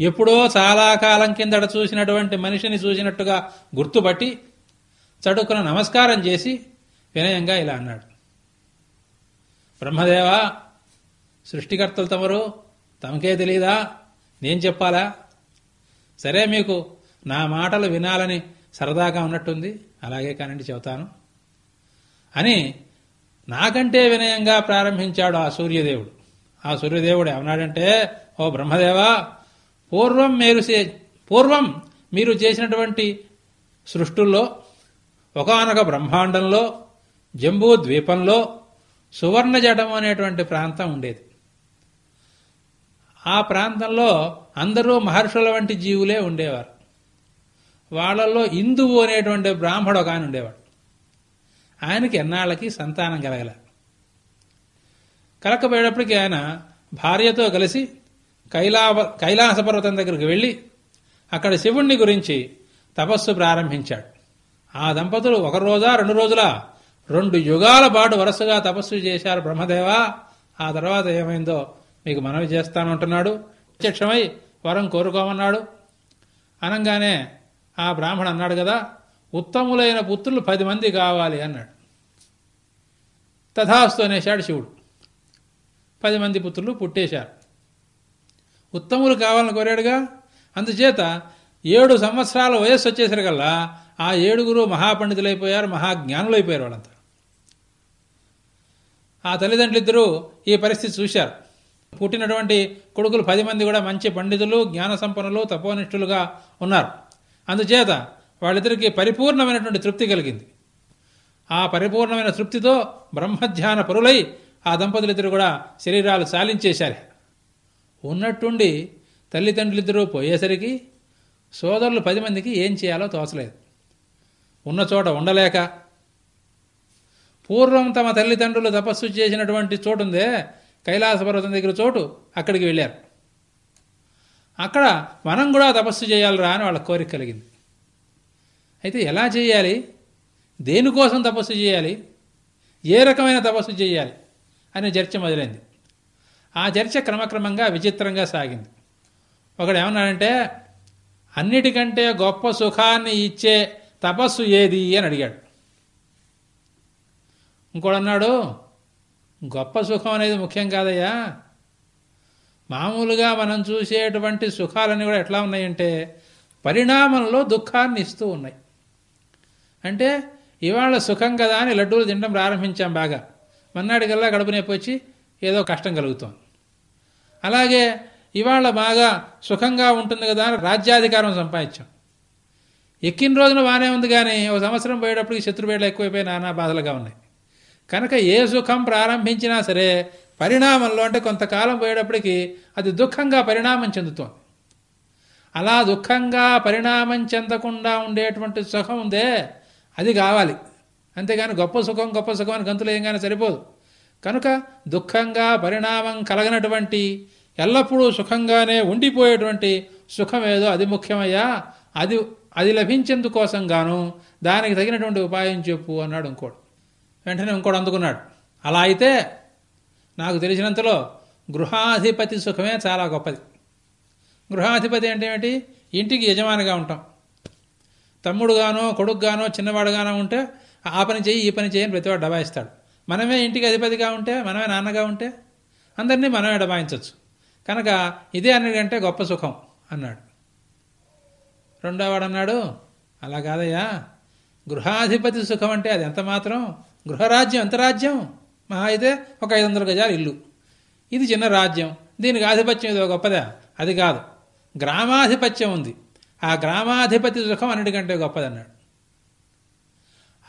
ఎప్పుడో చాలా కాలం కిందట చూసినటువంటి మనిషిని చూసినట్టుగా గుర్తుపట్టి చడుక్కున నమస్కారం చేసి వినయంగా ఇలా అన్నాడు. బ్రహ్మదేవా సృష్టికర్తలు తమరు తమకే తెలీదా? నేను చెప్పాలా? సరే మీకు నా మాటలు వినాలని సరదాగా ఉన్నట్టుంది. అలాగే కానండి చెబుతాను. అని నాకంటే వినయంగా ప్రారంభించాడు ఆ సూర్యదేవుడు. ఆ సూర్యదేవుడు ఏమన్నాడంటే ఓ బ్రహ్మదేవా పూర్వం మీరు పూర్వం మీరు చేసినటువంటి సృష్టిల్లో ఒకనొక బ్రహ్మాండంలో జంబూ ద్వీపంలో సువర్ణ జటం అనేటువంటి ప్రాంతం ఉండేది. ఆ ప్రాంతంలో అందరూ మహర్షుల వంటి జీవులే ఉండేవారు. వాళ్ళల్లో ఇందువు అనేటువంటి బ్రాహ్మడు ఒక ఆయన ఉండేవాడు. ఆయనకి ఎన్నాళ్ళకి సంతానం కలగల. కలకపోయేటప్పటికి ఆయన భార్యతో కలిసి కైలా కైలాస పర్వతం దగ్గరికి వెళ్ళి అక్కడ శివుణ్ణి గురించి తపస్సు ప్రారంభించాడు. ఆ దంపతులు ఒక రోజా రెండు రోజుల రెండు యుగాల పాటు వరుసగా తపస్సు చేశారు బ్రహ్మదేవా. ఆ తర్వాత ఏమైందో మీకు మనవి చేస్తానంటున్నాడు ప్రత్యక్షమై వరం కోరుకోమన్నాడు. అనగానే ఆ బ్రాహ్మణ అన్నాడు కదా ఉత్తములైన పుత్రులు పది మంది కావాలి అన్నాడు. తథాస్తు అనేశాడు శివుడు. పది మంది పుత్రులు పుట్టేశారు. ఉత్తములు కావాలని కోరాడుగా? అందుచేత ఏడు సంవత్సరాల వయస్సు వచ్చేసరికల్లా ఆ ఏడుగురు మహాపండితులైపోయారు మహాజ్ఞానులు అయిపోయారు వాళ్ళంతా. ఆ తల్లిదండ్రులిద్దరూ ఈ పరిస్థితి చూశారు. పుట్టినటువంటి కొడుకులు పది మంది కూడా మంచి పండితులు జ్ఞాన సంపన్నులు తపోనిష్ఠులుగా ఉన్నారు. అందుచేత వాళ్ళిద్దరికీ పరిపూర్ణమైనటువంటి తృప్తి కలిగింది. ఆ పరిపూర్ణమైన తృప్తితో బ్రహ్మధ్యాన పరులై ఆ దంపతులిద్దరు కూడా శరీరాలు సాలించేశారు. ఉన్నట్టుండి తల్లిదండ్రులిద్దరూ పోయేసరికి సోదరులు పది మందికి ఏం చేయాలో తోచలేదు. ఉన్న చోట ఉండలేక పూర్వం తమ తల్లిదండ్రులు తపస్సు చేసినటువంటి చోటుందే కైలాస పర్వతం దగ్గర చోటు అక్కడికి వెళ్ళారు. అక్కడ మనం కూడా తపస్సు చేయాలిరా అని వాళ్ళ కోరిక కలిగింది. అయితే ఎలా చేయాలి? దేనికోసం తపస్సు చేయాలి? ఏ రకమైన తపస్సు చేయాలి? అనే చర్చ మొదలైంది. ఆ చర్చ క్రమక్రమంగా విచిత్రంగా సాగింది. ఒకడు ఏమన్నాడంటే అన్నిటికంటే గొప్ప సుఖాన్ని ఇచ్చే తపస్సు ఏది? అని అడిగాడు. ఇంకోడన్నాడు గొప్ప సుఖం అనేది ముఖ్యం కాదయ్యా. మామూలుగా మనం చూసేటువంటి సుఖాలన్నీ కూడా ఎట్లా ఉన్నాయంటే పరిణామంలో దుఃఖాన్ని ఇస్తూ ఉన్నాయి. అంటే ఇవాళ సుఖం కదా అని లడ్డూలు తినడం ప్రారంభించాం బాగా. మన్నాడికల్లా గడుపు నొప్పి వచ్చి ఏదో కష్టం కలుగుతోంది. అలాగే ఇవాళ బాగా సుఖంగా ఉంటుంది కదా అని రాజ్యాధికారం సంపాదించాం. ఎక్కిన రోజున బాగానే ఉంది కానీ ఒక సంవత్సరం పోయేటప్పటికి శత్రువేళ్ళు ఎక్కువైపోయి నానా బాధలుగా ఉన్నాయి. కనుక ఏ సుఖం ప్రారంభించినా సరే పరిణామంలో అంటే కొంతకాలం పోయేటప్పటికి అది దుఃఖంగా పరిణామం చెందుతోంది. అలా దుఃఖంగా పరిణామం చెందకుండా ఉండేటువంటి సుఖం ఉందే అది కావాలి. అంతేగాని గొప్ప సుఖం గొప్ప సుఖం అని గంతులు కానీ సరిపోదు. కనుక దుఃఖంగా పరిణామం కలగనటువంటి ఎల్లప్పుడూ సుఖంగానే ఉండిపోయేటువంటి సుఖమేదో అది ముఖ్యమయ్యా. అది అది లభించేందుకోసం గాను దానికి తగినటువంటి ఉపాయం చెప్పు అన్నాడు ఇంకోడు. వెంటనే ఇంకోడు అందుకున్నాడు. అలా అయితే నాకు తెలిసినంతలో గృహాధిపతి సుఖమే చాలా గొప్పది. గృహాధిపతి అంటే ఏమిటి? ఇంటికి యజమానిగా ఉంటాం. తమ్ముడుగానో కొడుకుగానో చిన్నవాడుగానో ఉంటే ఆ పని చేయి ఈ పని చేయని ప్రతివాడు డబాయిస్తాడు మనమే ఇంటికి అధిపతిగా ఉంటే మనమే నాన్నగా ఉంటే అందరినీ మనమే డబాయించవచ్చు కనుక ఇదే అన్నిటికంటే గొప్ప సుఖం అన్నాడు. రెండోవాడు అన్నాడు అలా కాదయ్యా. గృహాధిపతి సుఖం అంటే అది ఎంత మాత్రం? గృహరాజ్యం ఎంత రాజ్యం? మహా అయితే ఒక ఐదు వందల గజాలు ఇల్లు. ఇది చిన్న రాజ్యం. దీనికి ఆధిపత్యం ఇది గొప్పదా? అది కాదు. గ్రామాధిపత్యం ఉంది. ఆ గ్రామాధిపతి సుఖం అన్నిటికంటే గొప్పదన్నాడు.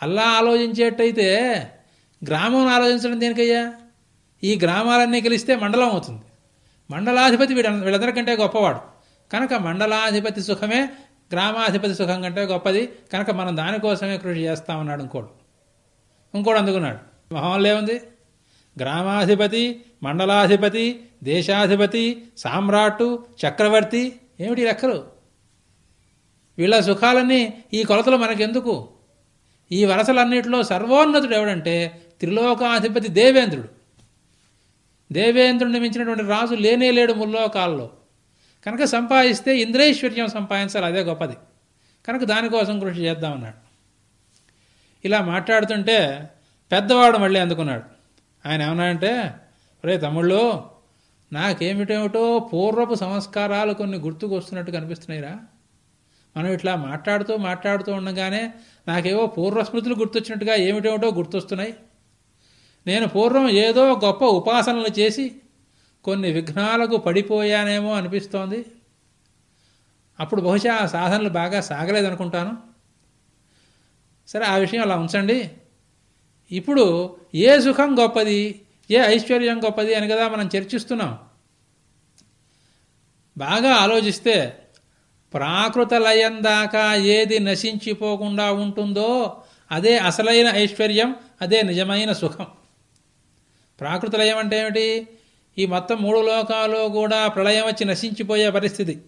అలా ఆలోచించేటైతే గ్రామం ఆలోచించడం దేనికయ్యా? ఈ గ్రామాలన్నీ కలిస్తే మండలం అవుతుంది. మండలాధిపతి వీడ వీళ్ళందరికంటే గొప్పవాడు. కనుక మండలాధిపతి సుఖమే గ్రామాధిపతి సుఖం కంటే గొప్పది. కనుక మనం దానికోసమే కృషి చేస్తామన్నాడు ఇంకోడు. ఇంకోడు అందుకున్నాడు. మహంలో ఏముంది గ్రామాధిపతి మండలాధిపతి దేశాధిపతి సామ్రాటు చక్రవర్తి ఏమిటి లెక్కలు? వీళ్ళ సుఖాలన్నీ ఈ కొలతలు మనకెందుకు? ఈ వరసలన్నిటిలో సర్వోన్నతుడు ఎవడంటే త్రిలోకాధిపతి దేవేంద్రుడు. దేవేంద్రుడిని మించినటువంటి రాజు లేనే లేడు ముల్లోకాల్లో. కనుక సంపాదిస్తే ఇంద్రైశ్వర్యం సంపాదించాలి అదే గొప్పది. కనుక దానికోసం కృషి చేద్దామన్నాడు. ఇలా మాట్లాడుతుంటే పెద్దవాడు మళ్ళీ అందుకున్నాడు. ఆయన ఏమన్నాడంటే రే తమ్ముళ్ళు నాకేమిటేమిటో పూర్వపు సంస్కారాలు కొన్ని గుర్తుకు వస్తున్నట్టు కనిపిస్తున్నాయిరా. మనం ఇట్లా మాట్లాడుతూ మాట్లాడుతూ ఉండగానే నాకేవో పూర్వస్మృతులు గుర్తొచ్చినట్టుగా ఏమిటేమిటో గుర్తొస్తున్నాయి. నేను పూర్వం ఏదో గొప్ప ఉపాసనలు చేసి కొన్ని విఘ్నాలకు పడిపోయానేమో అనిపిస్తోంది. అప్పుడు బహుశా ఆ సాధనలు బాగా సాగలేదనుకుంటాను. సరే ఆ విషయం అలా ఉంచండి. ఇప్పుడు ఏ సుఖం గొప్పది? ఏ ఐశ్వర్యం గొప్పది అని కదా మనం చర్చిస్తున్నాం. బాగా ఆలోచిస్తే ప్రాకృత లయం దాకా ఏది నశించిపోకుండా ఉంటుందో అదే అసలైన ఐశ్వర్యం అదే నిజమైన సుఖం. ప్రాకృత లయం అంటే ఏమిటి? ఈ మొత్తం మూడు లోకాలు కూడా ప్రళయం వచ్చి నశించిపోయే పరిస్థితి.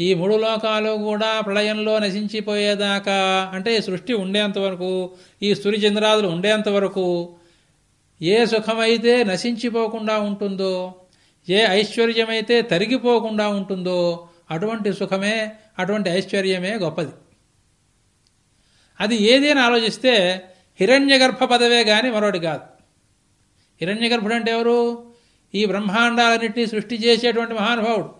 ఈ మూడు లోకాలు కూడా ప్రళయంలో నశించిపోయేదాకా అంటే సృష్టి ఉండేంత వరకు ఈ సూర్యచంద్రాదులు ఉండేంత వరకు ఏ సుఖమైతే నశించిపోకుండా ఉంటుందో ఏ ఐశ్వర్యమైతే తరిగిపోకుండా ఉంటుందో అటువంటి సుఖమే అటువంటి ఐశ్వర్యమే గొప్పది. అది ఏదైనా ఆలోచిస్తే హిరణ్యగర్భ పదవే గాని మరొకటి కాదు. హిరణ్యగర్భుడు అంటే ఎవరు? ఈ బ్రహ్మాండాలన్నింటినీ సృష్టి చేసేటువంటి మహానుభావుడు.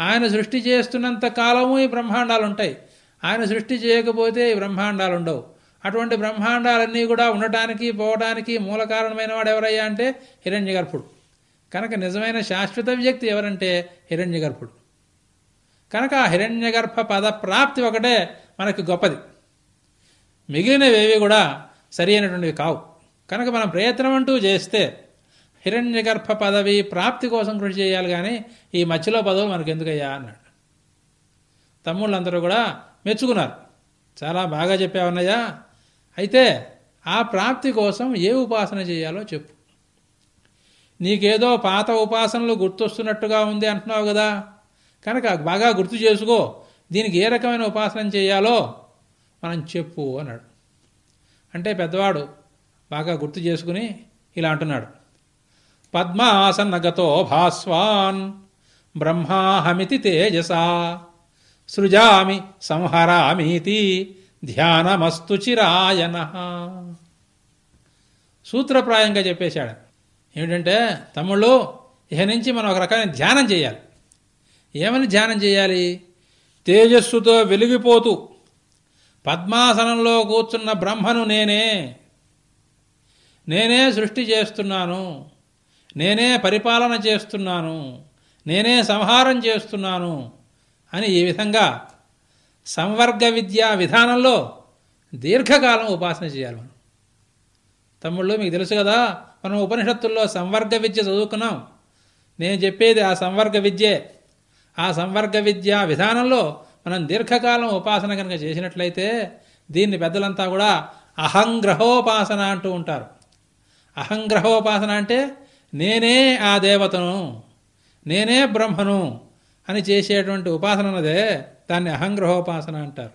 ఆయన సృష్టి చేస్తున్నంత కాలము ఈ బ్రహ్మాండాలు ఉంటాయి ఆయన సృష్టి చేయకపోతే ఈ బ్రహ్మాండాలు ఉండవు అటువంటి బ్రహ్మాండాలన్నీ కూడా ఉండటానికి పోవడానికి మూల కారణమైన వాడు ఎవరయ్యా అంటే హిరణ్యగర్భుడు కనుక నిజమైన శాశ్వత వ్యక్తి ఎవరంటే హిరణ్యగర్భుడు కనుక ఆ హిరణ్యగర్భ పద ప్రాప్తి ఒకటే మనకు గొప్పది. మిగిలినవేవి కూడా సరి అయినటువంటివి కావు. కనుక మనం ప్రయత్నం అంటూ చేస్తే హిరణ్యగర్భ పదవి ప్రాప్తి కోసం కృషి చేయాలి కానీ ఈ మధ్యలో పదవులు మనకు ఎందుకయ్యా అన్నాడు. తమ్ముళ్ళందరూ కూడా మెచ్చుకున్నారు. చాలా బాగా చెప్పావన్నయ్యా. అయితే ఆ ప్రాప్తి కోసం ఏ ఉపాసన చేయాలో చెప్పు. నీకేదో పాత ఉపాసనలు గుర్తొస్తున్నట్టుగా ఉంది అంటున్నావు కదా. కనుక బాగా గుర్తు చేసుకో. దీనికి ఏ రకమైన ఉపాసన చేయాలో మనం చెప్పు అన్నాడు. అంటే పెద్దవాడు బాగా గుర్తు చేసుకుని ఇలా అంటున్నాడు. పద్మాసన్నగతో భాస్వాన్ బ్రహ్మాహమితి తేజసా సృజామి సంహరామీతి ధ్యానమస్తు చిరాయన. సూత్రప్రాయంగా చెప్పేశాడు. ఏమిటంటే తమ్ముళ్ళు ఇక నుంచి మనం ఒక రకమైన ధ్యానం చేయాలి. ఏమని ధ్యానం చేయాలి? తేజస్సుతో వెలిగిపోతూ పద్మాసనంలో కూర్చున్న బ్రహ్మను నేనే నేనే సృష్టి చేస్తున్నాను. నేనే పరిపాలన చేస్తున్నాను. నేనే సంహారం చేస్తున్నాను అని ఈ విధంగా సంవర్గ విద్యా విధానంలో దీర్ఘకాలం ఉపాసన చేయాలి మనం. తమ్ముళ్ళు మీకు తెలుసు కదా మనం ఉపనిషత్తుల్లో సంవర్గ విద్య చదువుకున్నాం. నేను చెప్పేది ఆ సంవర్గ విద్యే. ఆ సంవర్గ విద్యా విధానంలో మనం దీర్ఘకాలం ఉపాసన కనుక చేసినట్లయితే దీన్ని పెద్దలంతా కూడా అహంగ్రహోపాసన అంటూ ఉంటారు. అహంగ్రహోపాసన అంటే నేనే ఆ దేవతను నేనే బ్రహ్మను అని చేసేటువంటి ఉపాసన అన్నదే దాన్ని అహంగ్రహోపాసన అంటారు.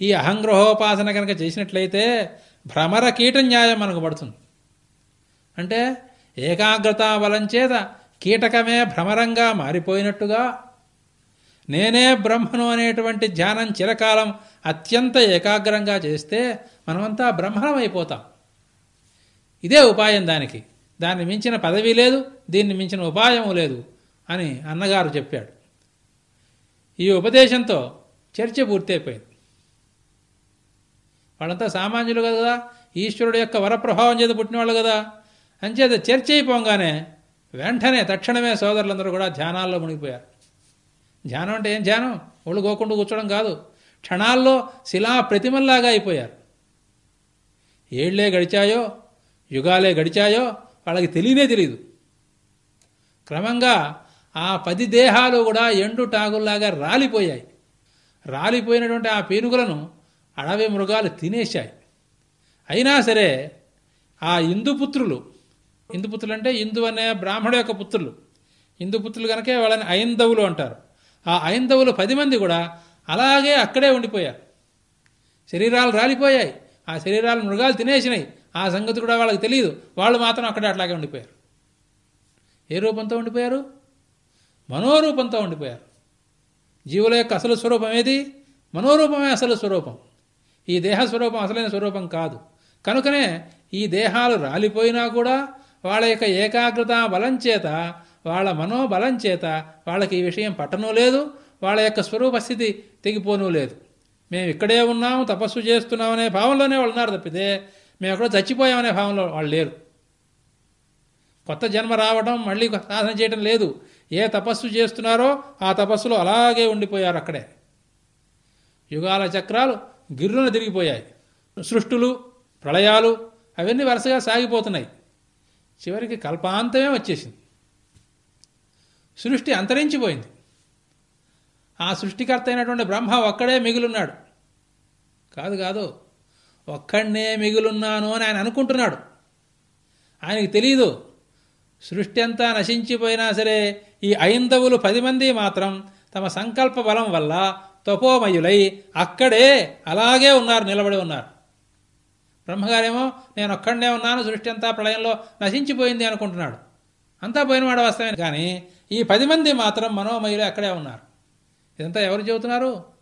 ఈ అహంగ్రహోపాసన కనుక చేసినట్లయితే భ్రమర కీట న్యాయం మనకు పడుతుంది. అంటే ఏకాగ్రత బలం చేత కీటకమే భ్రమరంగా మారిపోయినట్టుగా నేనే బ్రహ్మను అనేటువంటి ధ్యానం చిరకాలం అత్యంత ఏకాగ్రంగా చేస్తే మనమంతా బ్రహ్మణం అయిపోతాం. ఇదే ఉపాయం దానికి. దాన్ని మించిన పదవి లేదు దీన్ని మించిన ఉపాయము లేదు అని అన్నగారు చెప్పాడు. ఈ ఉపదేశంతో చర్చ పూర్తయిపోయింది. వాళ్ళంతా సామాన్యులు కదా ఈశ్వరుడు యొక్క వరప్రభావం చేత పుట్టినవాళ్ళు కదా. అంచేత చర్చ అయిపోగానే వెంటనే తక్షణమే సోదరులందరూ కూడా ధ్యానాల్లో మునిగిపోయారు. ధ్యానం అంటే ఏం ధ్యానం? ఒళ్ళు గోకుండా కూర్చోడం కాదు. క్షణాల్లో శిలా ప్రతిమల్లాగా అయిపోయారు. ఏళ్ళే గడిచాయో యుగాలే గడిచాయో వాళ్ళకి తెలియనే తెలియదు క్రమంగా ఆ పది దేహాలు కూడా ఎండు టాగుల్లాగా రాలిపోయాయి. రాలిపోయినటువంటి ఆ పేనుగులను అడవి మృగాలు తినేశాయి. అయినా సరే ఆ ఇందుపుత్రులు ఇందుపుత్రులు అంటే ఇందు అనే బ్రాహ్మణు యొక్క పుత్రులు ఇందుపుత్రులు కనుకే వాళ్ళని ఐందవులు అంటారు. ఆ ఐందవులు పది మంది కూడా అలాగే అక్కడే ఉండిపోయారు. శరీరాలు రాలిపోయాయి. ఆ శరీరాలు మృగాలు తినేసినాయి. ఆ సంగతి కూడా వాళ్ళకి తెలియదు వాళ్ళు మాత్రం అక్కడే అట్లాగే ఉండిపోయారు. ఏ రూపంతో ఉండిపోయారు? మనోరూపంతో ఉండిపోయారు. జీవుల యొక్క అసలు స్వరూపం ఏది? మనోరూపమే అసలు స్వరూపం. ఈ దేహ స్వరూపం అసలైన స్వరూపం కాదు. కనుకనే ఈ దేహాలు రాలిపోయినా కూడా వాళ్ళ యొక్క ఏకాగ్రత బలం చేత వాళ్ళ మనోబలం చేత వాళ్ళకి ఈ విషయం పట్టనూ లేదు వాళ్ళ యొక్క స్వరూప స్థితి తెగిపోనూ లేదు. మేము ఇక్కడే ఉన్నాము తపస్సు చేస్తున్నామనే భావంలోనే వాళ్ళు ఉన్నారు తప్పితే మేము ఎక్కడో చచ్చిపోయామనే భావంలో వాళ్ళు లేరు. కొత్త జన్మ రావడం మళ్ళీ సాధన చేయడం లేదు. ఏ తపస్సు చేస్తున్నారో ఆ తపస్సులో అలాగే ఉండిపోయారు అక్కడే. యుగాల చక్రాలు గిర్రున తిరిగిపోయాయి. సృష్టులు ప్రళయాలు అవన్నీ వరుసగా సాగిపోతున్నాయి. చివరికి కల్పాంతమే వచ్చేసింది. సృష్టి అంతరించిపోయింది. ఆ సృష్టికర్త అయినటువంటి బ్రహ్మ ఒక్కడే మిగులున్నాడు కాదు కాదు. ఒక్కడనే మిగులున్నాను అని ఆయన అనుకుంటున్నాడు. ఆయనకి తెలీదు. సృష్టి అంతా నశించిపోయినా సరే ఈ ఐందవులు పది మంది మాత్రం తమ సంకల్ప బలం వల్ల తపోమయులై అక్కడే అలాగే ఉన్నారు నిలబడి ఉన్నారు. బ్రహ్మగారేమో నేను ఒక్కడనే ఉన్నాను సృష్టి అంతా ప్రళయంలో నశించిపోయింది అనుకుంటున్నాడు. అంతా పోయినవాడు వాస్తవమే. కానీ ఈ పది మంది మాత్రం మనోమయులు అక్కడే ఉన్నారు. ఇదంతా ఎవరు చెబుతున్నారు?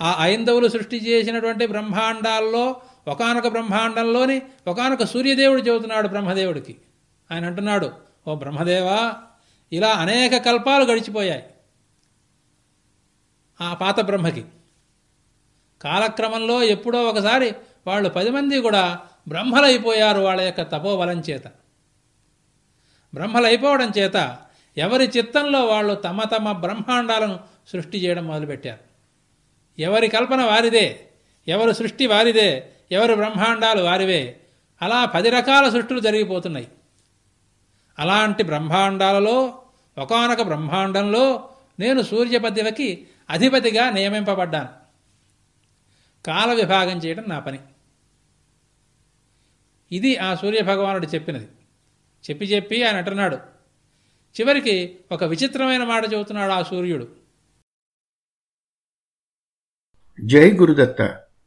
ఆ ఐందవులు సృష్టి చేసినటువంటి బ్రహ్మాండాల్లో ఒకనొక బ్రహ్మాండంలోని ఒకనొక సూర్యదేవుడు చెబుతున్నాడు బ్రహ్మదేవుడికి. ఆయన అంటున్నాడు ఓ బ్రహ్మదేవా ఇలా అనేక కల్పాలు గడిచిపోయాయి ఆ పాత బ్రహ్మకి. కాలక్రమంలో ఎప్పుడో ఒకసారి వాళ్ళు పది మంది కూడా బ్రహ్మలైపోయారు వాళ్ళ యొక్క తపోబలం చేత. బ్రహ్మలైపోవడం చేత ఎవరి చిత్తంలో వాళ్ళు తమ తమ బ్రహ్మాండాలను సృష్టి చేయడం మొదలుపెట్టారు. ఎవరి కల్పన వారిదే ఎవరి సృష్టి వారిదే ఎవరి బ్రహ్మాండాలు వారివే. అలా పది రకాల సృష్టిలు జరిగిపోతున్నాయి. అలాంటి బ్రహ్మాండాలలో ఒకనొక బ్రహ్మాండంలో నేను సూర్యపద్యవకి అధిపతిగా నియమింపబడ్డాను. కాల విభాగం చేయడం నా పని. ఇది ఆ సూర్యభగవానుడు చెప్పినది. చెప్పి చెప్పి ఆయన అంటున్నాడు. చివరికి ఒక విచిత్రమైన మాట చెబుతున్నాడు ఆ సూర్యుడు. జై గురుదత్త